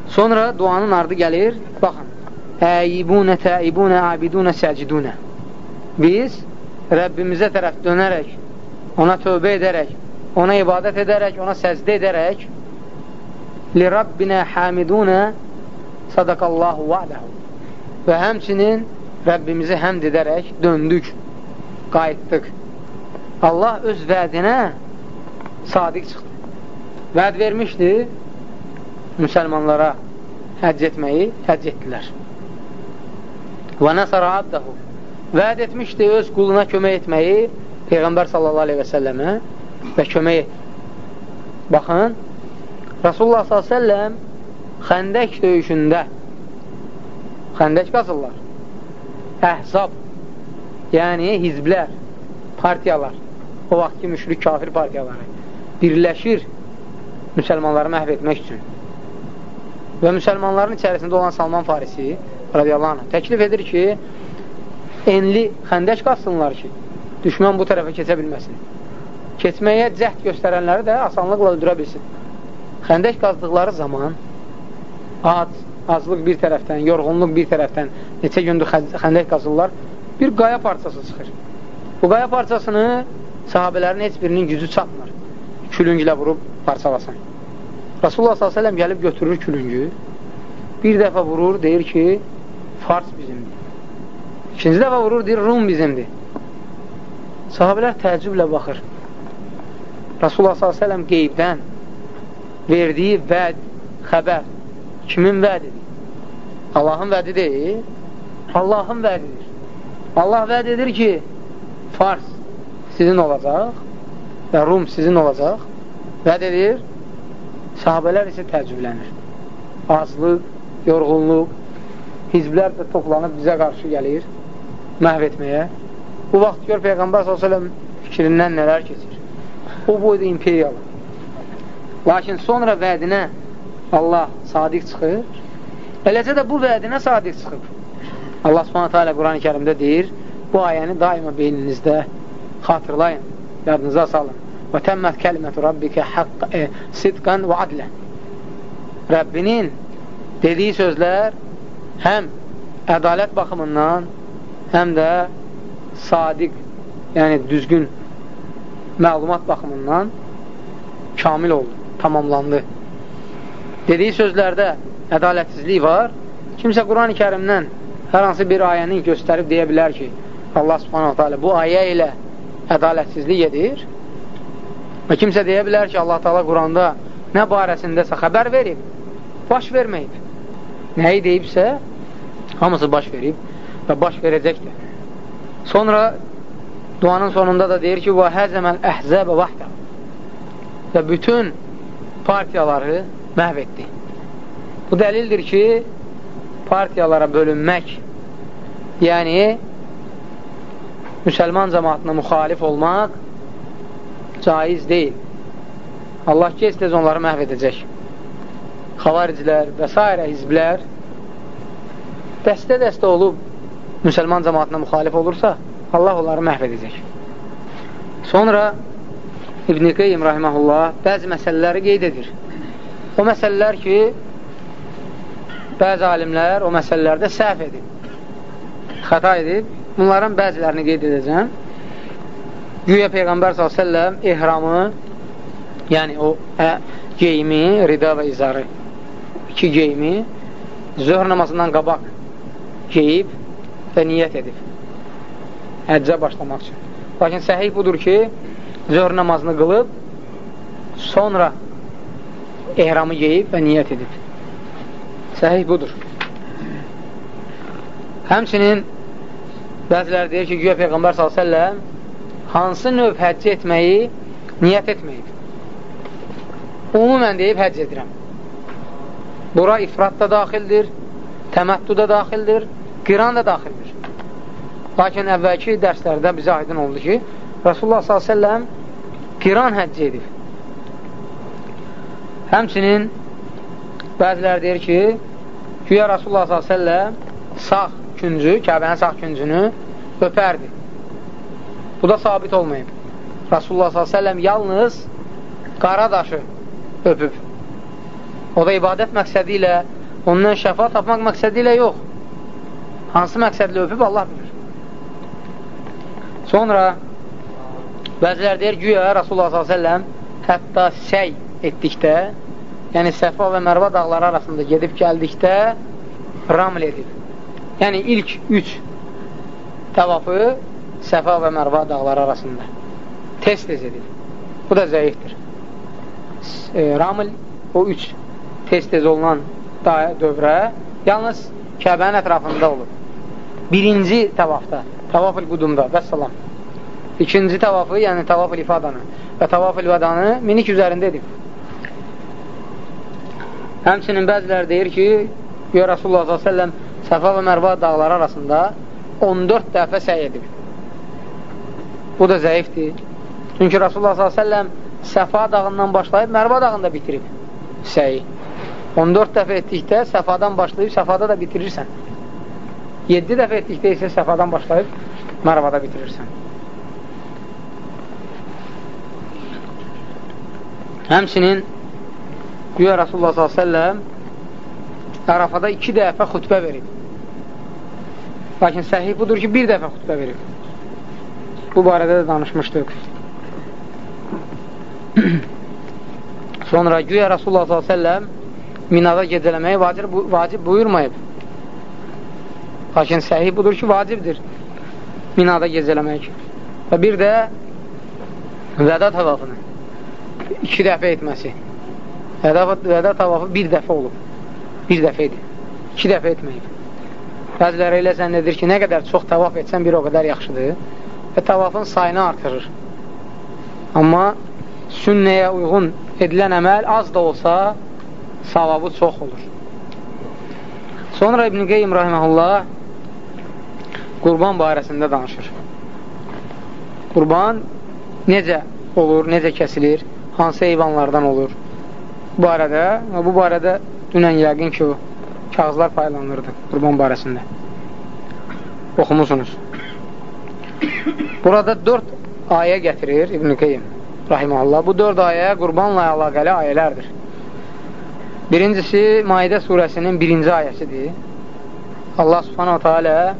Sonra duanın ardı gəlir, baxın, Əyibunə, təibunə, abidunə, səcidunə. Biz Rəbbimizə tərəf dönərək, ona tövbə edərək, ona ibadət edərək, ona səzdə edərək, li Rabbinə hamidunə sadaqallahu va'dəhu. Və həmçinin Rəbbimizi həmd edərək döndük, qayıtdıq. Allah öz vədinə sadiq çıxdı. Vəd vermişdi müsəlmanlara həcc etməyi, həcc etdilər. Və nəsara abdahu vəd etmişdi öz quluna kömək etməyi Peyğəmbər sallallahu aleyhi və səlləmə və kömək et. Baxın, Rasulullah s.ə.v xəndək döyüşündə xəndək qazırlar. Əhzab, yəni hizblər, partiyalar o vaxtki müşrik kafir partiyaları birləşir müsəlmanları məhv etmək üçün. Və müsəlmanların içərisində olan Salman Farisi radiyallahu anh təklif edir ki, enli xəndək qatsınlar ki, düşmən bu tərəfə keçə bilməsin. Keçməyə cəhd göstərənləri də asanlıqla öldürə bilsin. Xəndək qazdıqları zaman ac, aclıq bir tərəfdən, yorğunluq bir tərəfdən neçə gündür xəndək qazırlar, bir qaya parçası çıxır. Bu qaya parçasını sahabələrin heç birinin gücü çatmır. Külünglə vurub parçalasın. Rasulullah s.ə.v gəlib götürür külüngü, bir dəfə vurur, deyir ki, Fars bizimdir. İkinci dəfə vurur, deyir, Rum bizimdir. Sahabələr təəccüblə baxır. Rasulullah s.ə.v qeybdən verdiyi vəd, xəbər kimin vədidir? Allahın vədi deyil, Allahın vədidir. Allah vəd edir ki, Fars sizin olacaq və Rum sizin olacaq. Vəd edir, sahabələr isə təəccüblənir. Azlıq, yorğunluq, hizblər də toplanıb bizə qarşı gəlir, məhv etməyə. Bu vaxt gör Peyğəmbər s.ə.v fikrindən nələr keçir. O boyda imperiyalı. Lakin sonra vədinə Allah sadiq çıxır. Eləcə də bu vədinə sadiq çıxıb. Allah subhanətə alə Quran-ı kərimdə deyir, bu ayəni daima beyninizdə xatırlayın, yadınıza salın. Və təmmət kəlimətu rabbikə haqq, e, sidqan və adlən. Rəbbinin dediyi sözlər həm ədalət baxımından, həm də sadiq, yəni düzgün məlumat baxımından kamil oldu, tamamlandı. Dediyi sözlərdə ədalətsizlik var. Kimsə Quran-ı kərimdən hər hansı bir ayəni göstərib deyə bilər ki, Allah subhanahu teala bu ayə ilə ədalətsizlik edir və kimsə deyə bilər ki, Allah Taala Quranda nə barəsindəsə xəbər verib, baş verməyib. Nəyi deyibsə, hamısı baş verib və baş verəcəkdir. Sonra duanın sonunda da deyir ki, və həzəməl əhzəbə vahdə və bütün partiyaları məhv etdi. Bu dəlildir ki, partiyalara bölünmək, yəni müsəlman cəmatına müxalif olmaq caiz deyil. Allah gec tez onları məhv edəcək. Xavariclər və s. hizblər dəstə-dəstə olub müsəlman cəmatına müxalif olursa, Allah onları məhv edəcək. Sonra İbn-i Qeym rahiməhullah bəzi məsələləri qeyd edir. O məsələlər ki, bəzi alimlər o məsələlərdə səhv edib, xəta edib, Bunların bəzilərini qeyd edəcəm. Güya Peyğəmbər s.ə.v ehramı yəni o ə, geyimi, rida və izarı, iki geyimi zöhr namazından qabaq geyib və niyyət edib həccə başlamaq üçün. Lakin səhih budur ki, zöhr namazını qılıb, sonra ehramı geyib və niyyət edib. Səhih budur. Həmçinin bəziləri deyir ki, güya Peyğəmbər s.ə.v hansı növ həcc etməyi niyyət etməyib. Umumən deyib həcc edirəm. Bura ifrat da daxildir, təməttu da daxildir, qiran da daxildir. Lakin əvvəlki dərslərdə bizə aydın oldu ki, Rasulullah s.ə.v qiran həcc edib. Həmçinin bəziləri deyir ki, güya Rasulullah s.ə.v sağ küncü, Kəbənin sağ küncünü öpərdi. Bu da sabit olmayıb. Rasulullah s.ə.v yalnız qara daşı öpüb. O da ibadət məqsədi ilə, ondan şəfa tapmaq məqsədi ilə yox. Hansı məqsədlə öpüb, Allah bilir. Sonra bəzilər deyir, güya Rasulullah s.ə.v hətta səy etdikdə, yəni Səfa və Mərva dağları arasında gedib gəldikdə raml edib. Yəni ilk üç təvafı Səfa və Mərva dağları arasında tez-tez edib. Bu da zəifdir. E, raml o üç tez-tez olunan dövrə yalnız Kəbənin ətrafında olub. Birinci təvafda, təvaf-ül qudumda, vəssalam. İkinci təvafı, yəni təvaf-ül ifadanı və təvaf-ül vədanı minik üzərində edib. Həmçinin bəziləri deyir ki, ya Rasulullah s.ə.v Səfa və Mərva dağları arasında 14 dəfə səy edib. Bu da zəifdir. Çünki Rasulullah s.ə.v Səfa dağından başlayıb Mərva dağında bitirib səyi. 14 dəfə etdikdə Səfadan başlayıb Səfada da bitirirsən. 7 dəfə etdikdə isə Səfadan başlayıb Mərvada bitirirsən. Həmçinin güya Rasulullah s.ə.v Ərafada iki dəfə xütbə verib. Lakin səhih budur ki, bir dəfə xütbə verib. Bu barədə də danışmışdıq. Sonra güya Rasulullah s.ə.v minada gecələməyi vacib, vacib buyurmayıb. Lakin səhih budur ki, vacibdir minada gecələmək. Və bir də vəda təvafını iki dəfə etməsi. Vəda tavafı bir dəfə olub. Bir dəfə idi. İki dəfə etməyib. Bəziləri elə zənn edir ki, nə qədər çox tavaf etsən bir o qədər yaxşıdır və tavafın sayını artırır. Amma sünnəyə uyğun edilən əməl az da olsa savabı çox olur. Sonra İbn-i Qeym Rahiməhullah qurban barəsində danışır. Qurban necə olur, necə kəsilir, hansı heyvanlardan olur? Barədə, bu barədə dünən yəqin ki, kağızlar paylanırdı qurban barəsində. Oxumusunuz. Burada dörd ayə gətirir İbn-i Qeym rahiməhullah. Bu dörd ayə qurbanla əlaqəli ayələrdir. Birincisi, Maidə surəsinin birinci ayəsidir. Allah subhanahu teala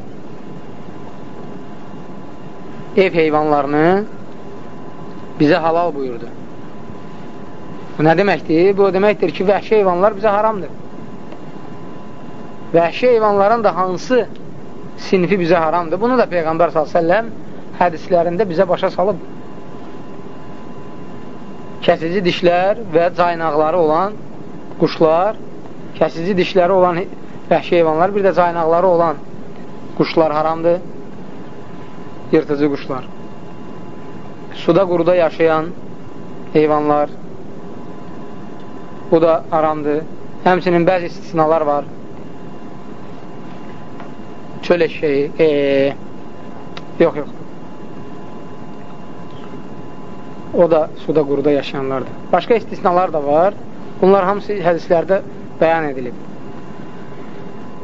ev heyvanlarını bizə halal buyurdu. Bu nə deməkdir? Bu deməkdir ki, vəhşi heyvanlar bizə haramdır. Vəhşi heyvanların da hansı sinfi bizə haramdır? Bunu da Peyğəmbər s.ə.v hədislərində bizə başa salıb. Kəsici dişlər və caynaqları olan quşlar, kəsici dişləri olan vəhşi heyvanlar, bir də caynaqları olan quşlar haramdır. Yırtıcı quşlar. Suda quruda yaşayan heyvanlar, Bu da haramdır. Həmçinin bəzi istisnalar var. Çöl eşeği. E, yox, yox. O da suda, quruda yaşayanlardır. Başqa istisnalar da var. Bunlar hamısı hədislərdə bəyan edilib.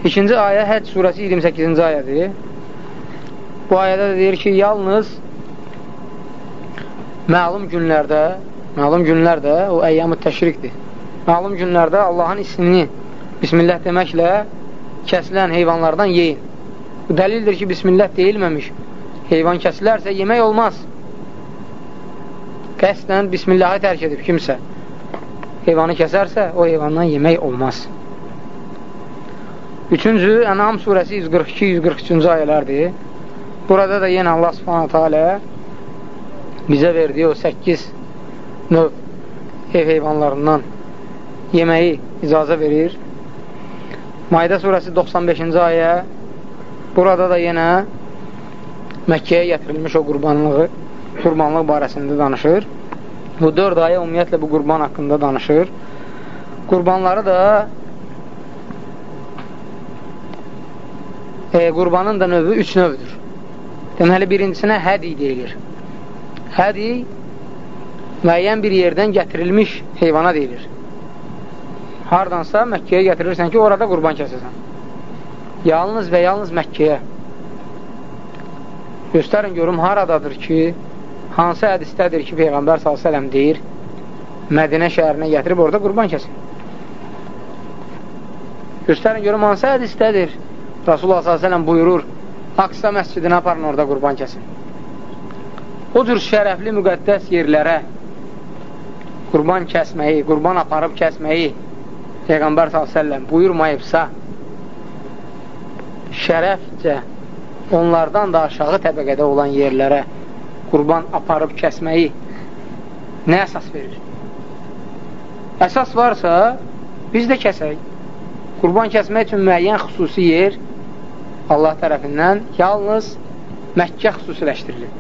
İkinci ayə Həc surəsi 28-ci ayədir. Bu ayədə də deyir ki, yalnız məlum günlərdə, məlum günlərdə o əyyam-ı təşrikdir məlum günlərdə Allahın ismini Bismillah deməklə kəsilən heyvanlardan yeyin. Bu dəlildir ki, Bismillah deyilməmiş heyvan kəsilərsə yemək olmaz. qəsdən bismillahı tərk edib kimsə heyvanı kəsərsə, o heyvandan yemək olmaz. Üçüncü, Ənam surəsi 142-143-cü ayələrdir. Burada da yenə Allah subhanətə alə bizə verdiyi o 8 növ ev heyvanlarından yeməyi icazə verir. Mayda surəsi 95-ci ayə burada da yenə Məkkəyə gətirilmiş o qurbanlığı, qurbanlıq barəsində danışır. Bu 4 ayə ümumiyyətlə bu qurban haqqında danışır. Qurbanları da e, qurbanın da növü üç növdür. Deməli, birincisinə hədi deyilir. Hədi müəyyən bir yerdən gətirilmiş heyvana deyilir. Hardansa Məkkəyə gətirirsən ki, orada qurban kəsəsən. Yalnız və yalnız Məkkəyə. Göstərin, görüm, haradadır ki, hansı hədistədir ki, Peyğəmbər s.ə.v deyir, Mədinə şəhərinə gətirib orada qurban kəsin. Göstərin, görüm, hansı hədistədir Rasulullah s.ə.v buyurur, Aqsa məscidinə aparın orada qurban kəsin. O cür şərəfli müqəddəs yerlərə qurban kəsməyi, qurban aparıb kəsməyi Peyğəmbər s.ə.v buyurmayıbsa, şərəfcə onlardan da aşağı təbəqədə olan yerlərə qurban aparıb kəsməyi nə əsas verir? Əsas varsa, biz də kəsək. Qurban kəsmək üçün müəyyən xüsusi yer Allah tərəfindən yalnız Məkkə xüsusiləşdirilir.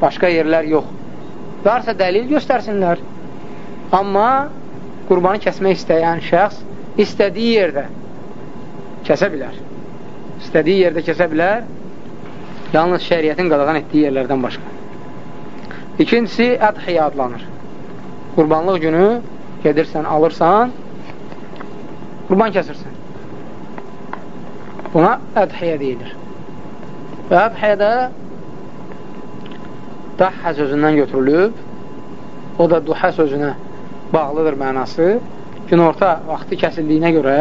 Başqa yerlər yox. Varsa dəlil göstərsinlər. Amma qurbanı kəsmək istəyən şəxs istədiyi yerdə kəsə bilər. İstədiyi yerdə kəsə bilər, yalnız şəriyyətin qadağan etdiyi yerlərdən başqa. İkincisi, ədhiyə adlanır. Qurbanlıq günü gedirsən, alırsan, qurban kəsirsən. Buna ədhiyə deyilir. Və ədhiyədə dəhhə sözündən götürülüb, o da duhə sözünə bağlıdır mənası. Günorta vaxtı kəsildiyinə görə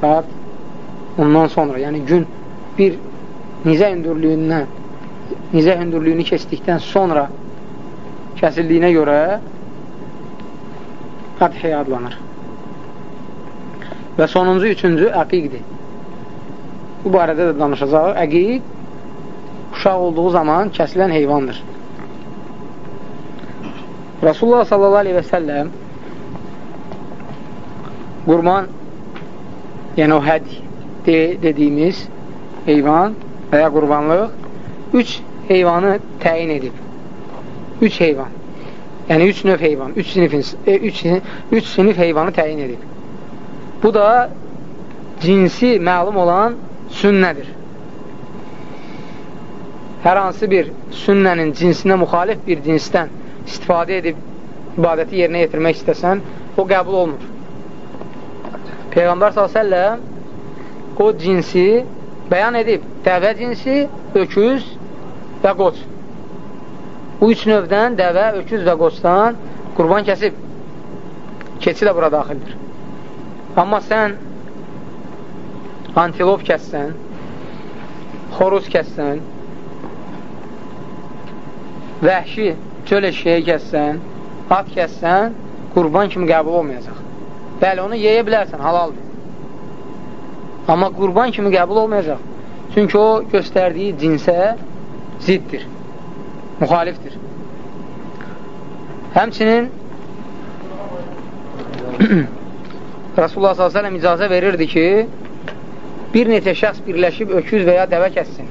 saat ondan sonra, yəni gün bir nizə hündürlüyündən nizə hündürlüyünü keçdikdən sonra kəsildiyinə görə ədhiyə adlanır. Və sonuncu, üçüncü əqiqdir. Bu barədə də danışacaq. Əqiq uşaq olduğu zaman kəsilən heyvandır. Rasulullah sallallahu aleyhi və səlləm qurban yəni o həd de, dediyimiz heyvan və ya qurbanlıq üç heyvanı təyin edib. Üç heyvan. Yəni üç növ heyvan, üç sinif, e, üç, üç sinif heyvanı təyin edib. Bu da cinsi məlum olan sünnədir. Hər hansı bir sünnənin cinsinə müxalif bir cinsdən istifadə edib ibadəti yerinə yetirmək istəsən, o qəbul olmur. Peyğəmbər s.ə.v o cinsi bəyan edib. Dəvə cinsi, öküz və qoç. Bu üç növdən dəvə, öküz və qoçdan qurban kəsib. Keçi də bura daxildir. Amma sən antilop kəssən, xoruz kəssən, vəhşi çöl eşeği kəssən, at kəssən, qurban kimi qəbul olmayacaq. Bəli, onu yeyə bilərsən, halaldır. Amma qurban kimi qəbul olmayacaq. Çünki o göstərdiyi cinsə ziddir, müxalifdir. Həmçinin Rasulullah s.ə.v icazə verirdi ki, bir neçə şəxs birləşib öküz və ya dəvə kəssin.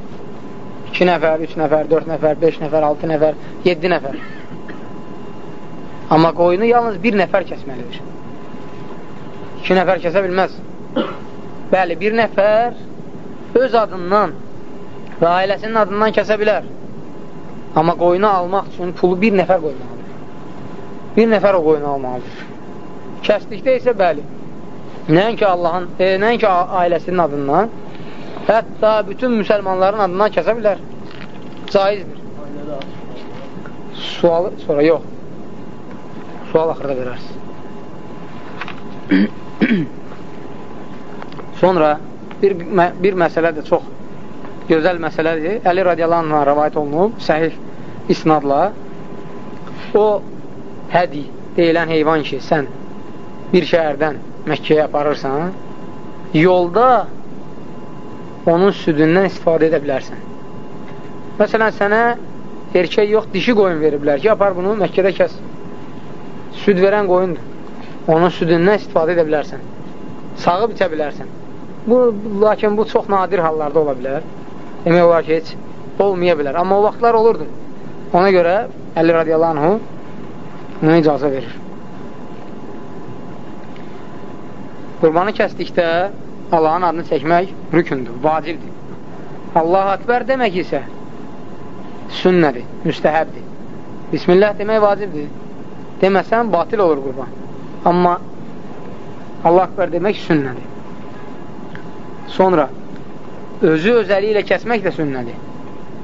2 nəfər, 3 nəfər, 4 nəfər, 5 nəfər, 6 nəfər, 7 nəfər. Amma qoyunu yalnız bir nəfər kəsməlidir. 2 nəfər kəsə bilməz. Bəli, bir nəfər öz adından və ailəsinin adından kəsə bilər. Amma qoyunu almaq üçün pulu bir nəfər qoymalıdır. Bir nəfər o qoyunu almalıdır. Kəsdikdə isə bəli, Nəinki Allahın, e, nəinki ailəsinin adından, hətta bütün müsəlmanların adından kəsə bilər. Caizdir. Sualı sonra yox. Sual axırda verərsiniz. sonra bir, bir məsələ də çox gözəl məsələdir. Əli radiyallahu anhına rəvayət olunub, səhih isnadla. o hədi deyilən heyvan ki, sən bir şəhərdən Məkkəyə aparırsan, yolda onun südündən istifadə edə bilərsən. Məsələn, sənə erkək yox, dişi qoyun veriblər ki, apar bunu Məkkədə kəs. Süd verən qoyundur. Onun südündən istifadə edə bilərsən. Sağıb içə bilərsən. Bu, lakin bu çox nadir hallarda ola bilər. Demək olar ki, heç olmaya bilər. Amma o vaxtlar olurdu. Ona görə Əli radiyallahu anhu buna icazə verir. Qurbanı kəsdikdə Allahın adını çəkmək rükündür, vacibdir. Allah Akbar demək isə sünnədir, müstəhəbdir. Bismillah demək vacibdir. Deməsən, batil olur qurban. Amma Allah Akbar demək sünnədir. Sonra, özü özəli ilə kəsmək də sünnədir.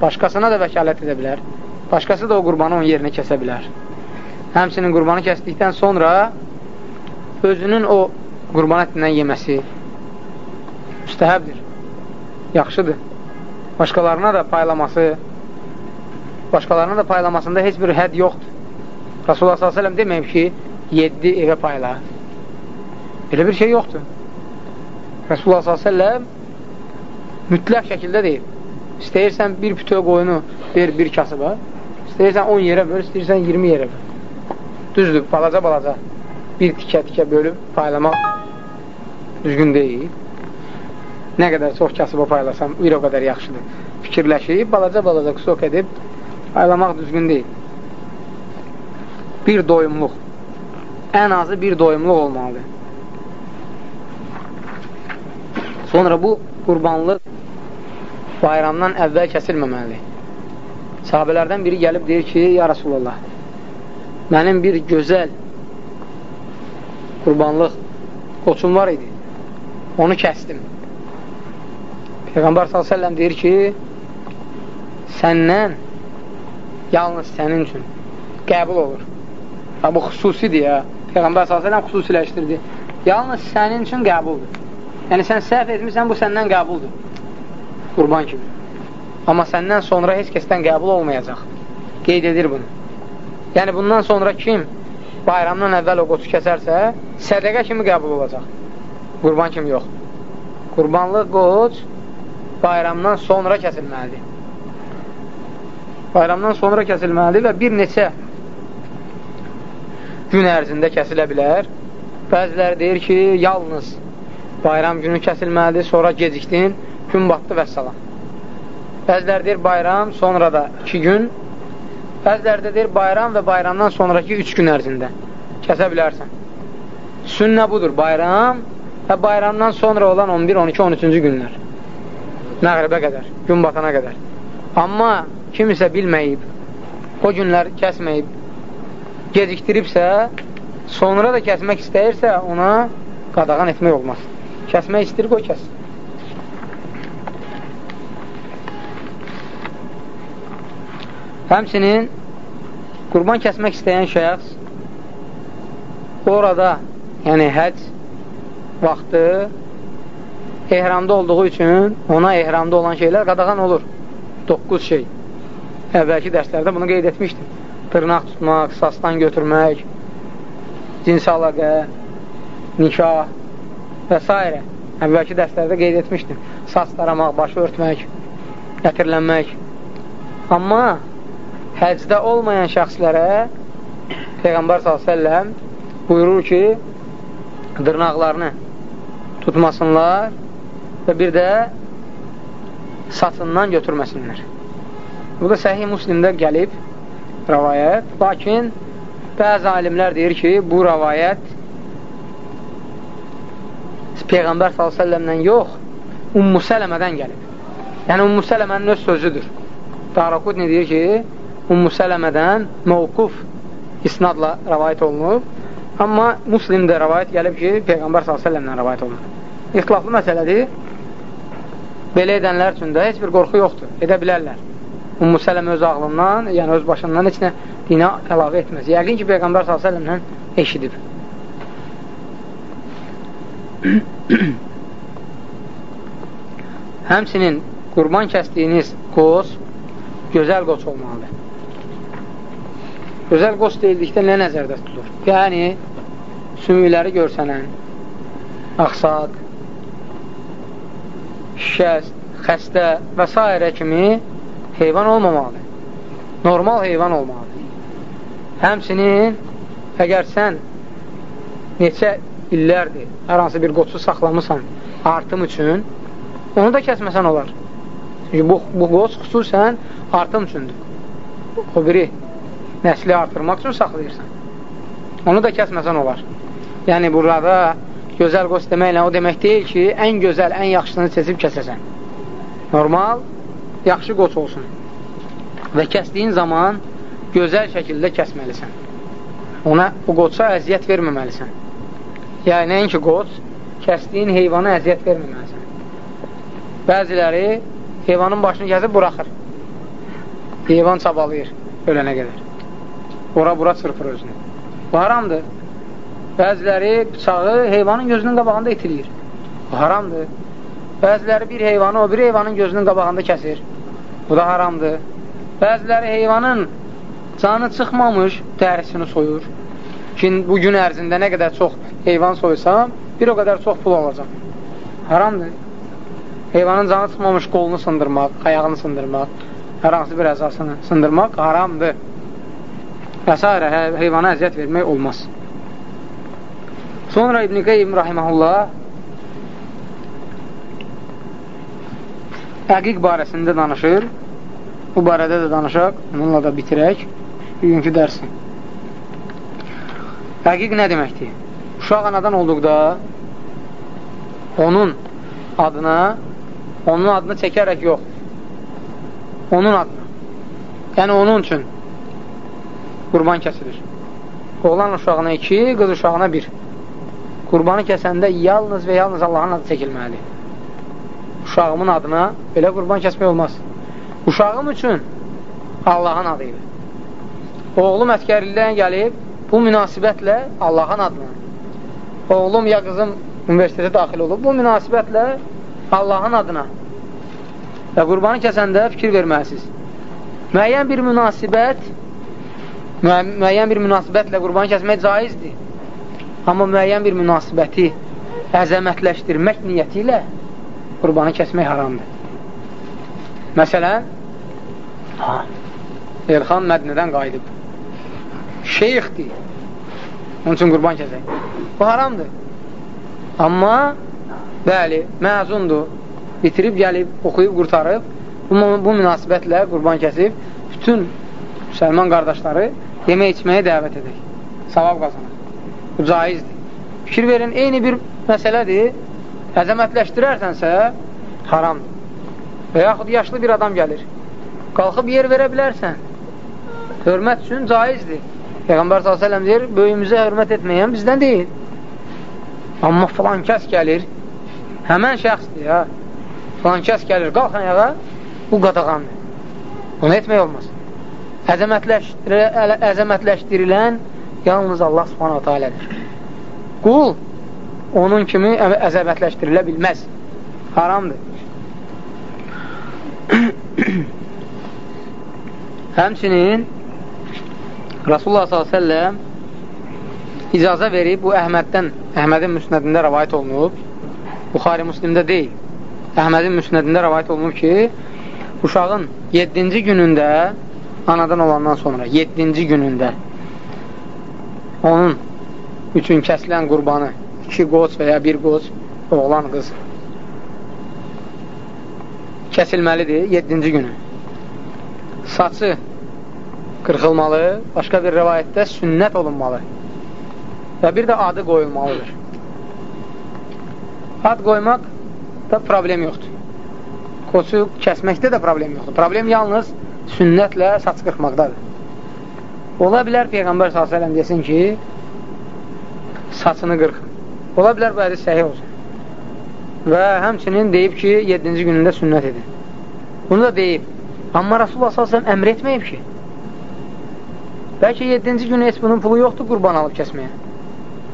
Başqasına da vəkalət edə bilər. Başqası da o qurbanı onun yerinə kəsə bilər. Həmsinin qurbanı kəsdikdən sonra özünün o qurban ətindən yeməsi müstəhəbdir, yaxşıdır. Başqalarına da paylaması, başqalarına da paylamasında heç bir həd yoxdur. Rasulullah s.ə.v deməyib ki, 7 evə payla. Elə bir şey yoxdur. Rasulullah s.ə.v mütləq şəkildə deyib. İstəyirsən bir bütöv qoyunu ver bir kasıba, istəyirsən 10 yerə böl, istəyirsən 20 yerə böl. Düzdür, balaca-balaca bir tikə-tikə bölüb paylamaq düzgün deyil. Nə qədər çox kasıba paylasam, bir o qədər yaxşıdır. Fikirləşib, balaca-balaca qısok edib paylamaq düzgün deyil. Bir doyumluq. Ən azı bir doyumluq olmalıdır. Sonra bu qurbanlıq bayramdan əvvəl kəsilməməlidir. Sahabələrdən biri gəlib deyir ki, ya Rasulallah, mənim bir gözəl qurbanlıq qoçum var idi. Onu kəsdim. Peyğəmbər s.ə.v deyir ki, səndən yalnız sənin üçün qəbul olur. Ha, bu xüsusidir ya. Peyğəmbər s.ə.v xüsusiləşdirdi. Yalnız sənin üçün qəbuldur. Yəni, sən səhv etmirsən, bu səndən qəbuldur. Qurban kimi. Amma səndən sonra heç kəsdən qəbul olmayacaq. Qeyd edir bunu. Yəni, bundan sonra kim bayramdan əvvəl o qoçu kəsərsə, sədəqə kimi qəbul olacaq. Qurban kimi yox. Qurbanlı qoç bayramdan sonra kəsilməlidir. Bayramdan sonra kəsilməlidir və bir neçə gün ərzində kəsilə bilər. Bəziləri deyir ki, yalnız bayram günü kəsilməlidir, sonra gecikdin, gün batdı və salam. Bəziləri deyir bayram, sonra da iki gün. Bəziləri də deyir bayram və bayramdan sonraki üç gün ərzində kəsə bilərsən. Sünnə budur, bayram və bayramdan sonra olan 11, 12, 13-cü günlər. Məğribə qədər, gün batana qədər. Amma kimisə bilməyib, o günlər kəsməyib, gecikdiribsə, sonra da kəsmək istəyirsə, ona qadağan etmək olmaz. Kəsmək istəyir, qoy kəs. Həmsinin qurban kəsmək istəyən şəxs orada, yəni həc vaxtı ehramda olduğu üçün ona ehramda olan şeylər qadağan olur. 9 şey. Əvvəlki dərslərdə bunu qeyd etmişdim. Tırnaq tutmaq, sasdan götürmək, cinsi əlaqə, nikah və s. Əvvəlki dərslərdə qeyd etmişdim. Saç daramaq, başı örtmək, gətirilənmək. Amma həcdə olmayan şəxslərə Peyğəmbər s.ə.v buyurur ki, dırnaqlarını tutmasınlar və bir də saçından götürməsinlər. Bu da səhih muslimdə gəlib rəvayət, lakin bəzi alimlər deyir ki, bu rəvayət Peyğəmbər s.ə.v-dən yox, Ummu Sələmədən gəlib. Yəni, Ummu Sələmənin öz sözüdür. Daraqudni deyir ki, Ummu Sələmədən mövquf isnadla rəvayət olunub. Amma muslimdə rəvayət gəlib ki, Peyğəmbər s.ə.v-dən rəvayət olunub. İxtilaflı məsələdir. Belə edənlər üçün də heç bir qorxu yoxdur. Edə bilərlər. Ummu Sələmə öz ağlından, yəni öz başından heç nə dinə əlavə etməz. Yəqin ki, Peyğəmbər s.ə.v-dən eşidib. Həmsinin qurban kəsdiyiniz qoz gözəl qoç olmalıdır. Gözəl qoç deyildikdə nə nəzərdə tutulur? Yəni, sümükləri görsənən, axsaq, şikəst, xəstə və s. kimi heyvan olmamalıdır. Normal heyvan olmalıdır. Həmsinin, əgər sən neçə illərdir hər hansı bir qoçu saxlamısan artım üçün, onu da kəsməsən olar. Çünki bu, bu qoç xüsusən artım üçündür. O biri nəsli artırmaq üçün saxlayırsan. Onu da kəsməsən olar. Yəni, burada gözəl qoç deməklə o demək deyil ki, ən gözəl, ən yaxşısını seçib kəsəsən. Normal, yaxşı qoç olsun. Və kəsdiyin zaman gözəl şəkildə kəsməlisən. Ona, o qoça əziyyət verməməlisən. Yəni, nəinki qoç, kəsdiyin heyvana əziyyət verməməlisən. Bəziləri heyvanın başını kəsib buraxır. Heyvan çabalayır ölənə qədər. Ora-bura çırpır özünü. Bu haramdır. Bəziləri bıçağı heyvanın gözünün qabağında itirir. Bu haramdır. Bəziləri bir heyvanı o bir heyvanın gözünün qabağında kəsir. Bu da haramdır. Bəziləri heyvanın canı çıxmamış dərisini soyur. Ki, bu gün ərzində nə qədər çox heyvan soysam, bir o qədər çox pul olacaq. Haramdır. Heyvanın canı çıxmamış qolunu sındırmaq, ayağını sındırmaq, hər hansı bir əzasını sındırmaq haramdır. Və s. Heyvana əziyyət vermək olmaz. Sonra İbn-i Qeym rahiməhullah əqiq barəsində danışır. Bu barədə də danışaq, onunla da bitirək bugünkü dərsi. Əqiq nə deməkdir? Uşaq anadan olduqda onun adına onun adını çəkərək yox. Onun adına. Yəni onun üçün qurban kəsilir. Oğlan uşağına 2, qız uşağına 1. Qurbanı kəsəndə yalnız və yalnız Allahın adı çəkilməlidir. Uşağımın adına belə qurban kəsmək olmaz. Uşağım üçün Allahın adı ilə. Oğlum əskərlikdən gəlib, bu münasibətlə Allahın adına. Oğlum ya qızım universitetə daxil olub, bu münasibətlə Allahın adına. Və qurbanı kəsəndə fikir verməlisiniz. Müəyyən bir münasibət müəyyən bir münasibətlə qurban kəsmək caizdir. Amma müəyyən bir münasibəti əzəmətləşdirmək niyyəti ilə qurbanı kəsmək haramdır. Məsələn, ha, Elxan Mədnədən qayıdıb. Şeyxdir. Onun üçün qurban kəsək. Bu haramdır. Amma, bəli, məzundur. Bitirib, gəlib, oxuyub, qurtarıb, bu, bu münasibətlə qurban kəsib, bütün müsəlman qardaşları yemək içməyə dəvət edək. Savab qazanır. Bu caizdir. Fikir verin, eyni bir məsələdir. Əzəmətləşdirərsənsə, haramdır. Və yaxud yaşlı bir adam gəlir. Qalxıb yer verə bilərsən. Hörmət üçün caizdir. Peyğəmbər s.ə.v deyir, böyümüzə hörmət etməyən bizdən deyil. Amma filan kəs gəlir, həmən şəxsdir ya, filan kəs gəlir, qalx ayağa, bu qadağandır. Bunu etmək olmaz əzəmətləşdirilən yalnız Allah subhanahu alədir. Qul onun kimi əzəmətləşdirilə bilməz. Haramdır. Həmçinin Rasulullah s.ə.v icazə verib, bu Əhməddən, Əhmədin müsnədində rəvayət olunub, Buxari Müslimdə deyil, Əhmədin müsnədində rəvayət olunub ki, uşağın 7-ci günündə anadan olandan sonra 7-ci günündə onun üçün kəsilən qurbanı iki qoç və ya bir qoç oğlan qız. Kəsilməlidir 7-ci günü. Saçı qırxılmalı başqa bir rəvayətdə sünnət olunmalı və bir də adı qoyulmalıdır. Ad qoymaq da problem yoxdur. Qoçu kəsməkdə də problem yoxdur. Problem yalnız sünnətlə saç qırxmaqdadır. Ola bilər Peyğəmbər s.ə.v desin ki, saçını qırx. Ola bilər bu hədis səhih olsun. Və həmçinin deyib ki, 7-ci günündə sünnət edin. Bunu da deyib. Amma Rasulullah s.ə.v əmr etməyib ki, bəlkə 7-ci günü heç bunun pulu yoxdur qurban alıb kəsməyə.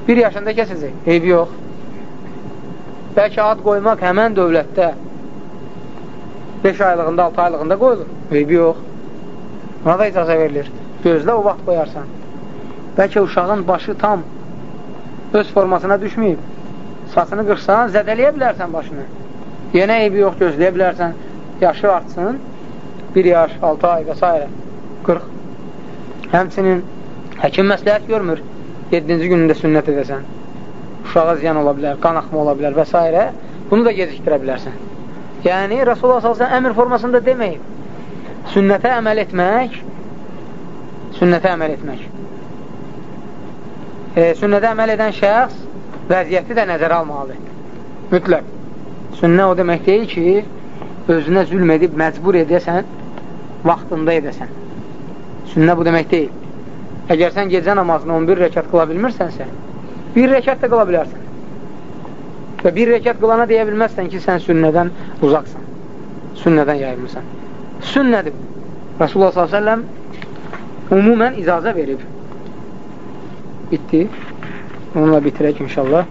Bir yaşında kəsəcək, eybi yox. Bəlkə ad qoymaq həmən dövlətdə 5 aylığında, 6 aylığında qoyulur. Eybi yox. Ona da icazə verilir. Gözlə o vaxt qoyarsan. Bəlkə uşağın başı tam öz formasına düşməyib. Saçını qırsan, zədələyə bilərsən başını. Yenə eybi yox, gözləyə bilərsən. Yaşı artsın, 1 yaş, 6 ay və s. 40. Həmçinin həkim məsləhət görmür. 7-ci günündə sünnət edəsən. Uşağa ziyan ola bilər, qan axma ola bilər və s. Bunu da gecikdirə bilərsən. Yəni, Rasulullah s.ə.v əmr formasında deməyib. Sünnətə əməl etmək, sünnətə əməl etmək. E, sünnətə əməl edən şəxs vəziyyəti də nəzərə almalıdır. Mütləq. Sünnə o demək deyil ki, özünə zülm edib məcbur edəsən, vaxtında edəsən. Sünnə bu demək deyil. Əgər sən gecə namazını 11 rəkat qıla bilmirsənsə, bir rəkat da qıla bilərsən. Və bir rəkat qılana deyə bilməzsən ki, sən sünnədən uzaqsan. Sünnədən yayılmısan. Sünnədir. Rasulullah s.ə.v umumən icazə verib. Bitdi. Onunla bitirək inşallah.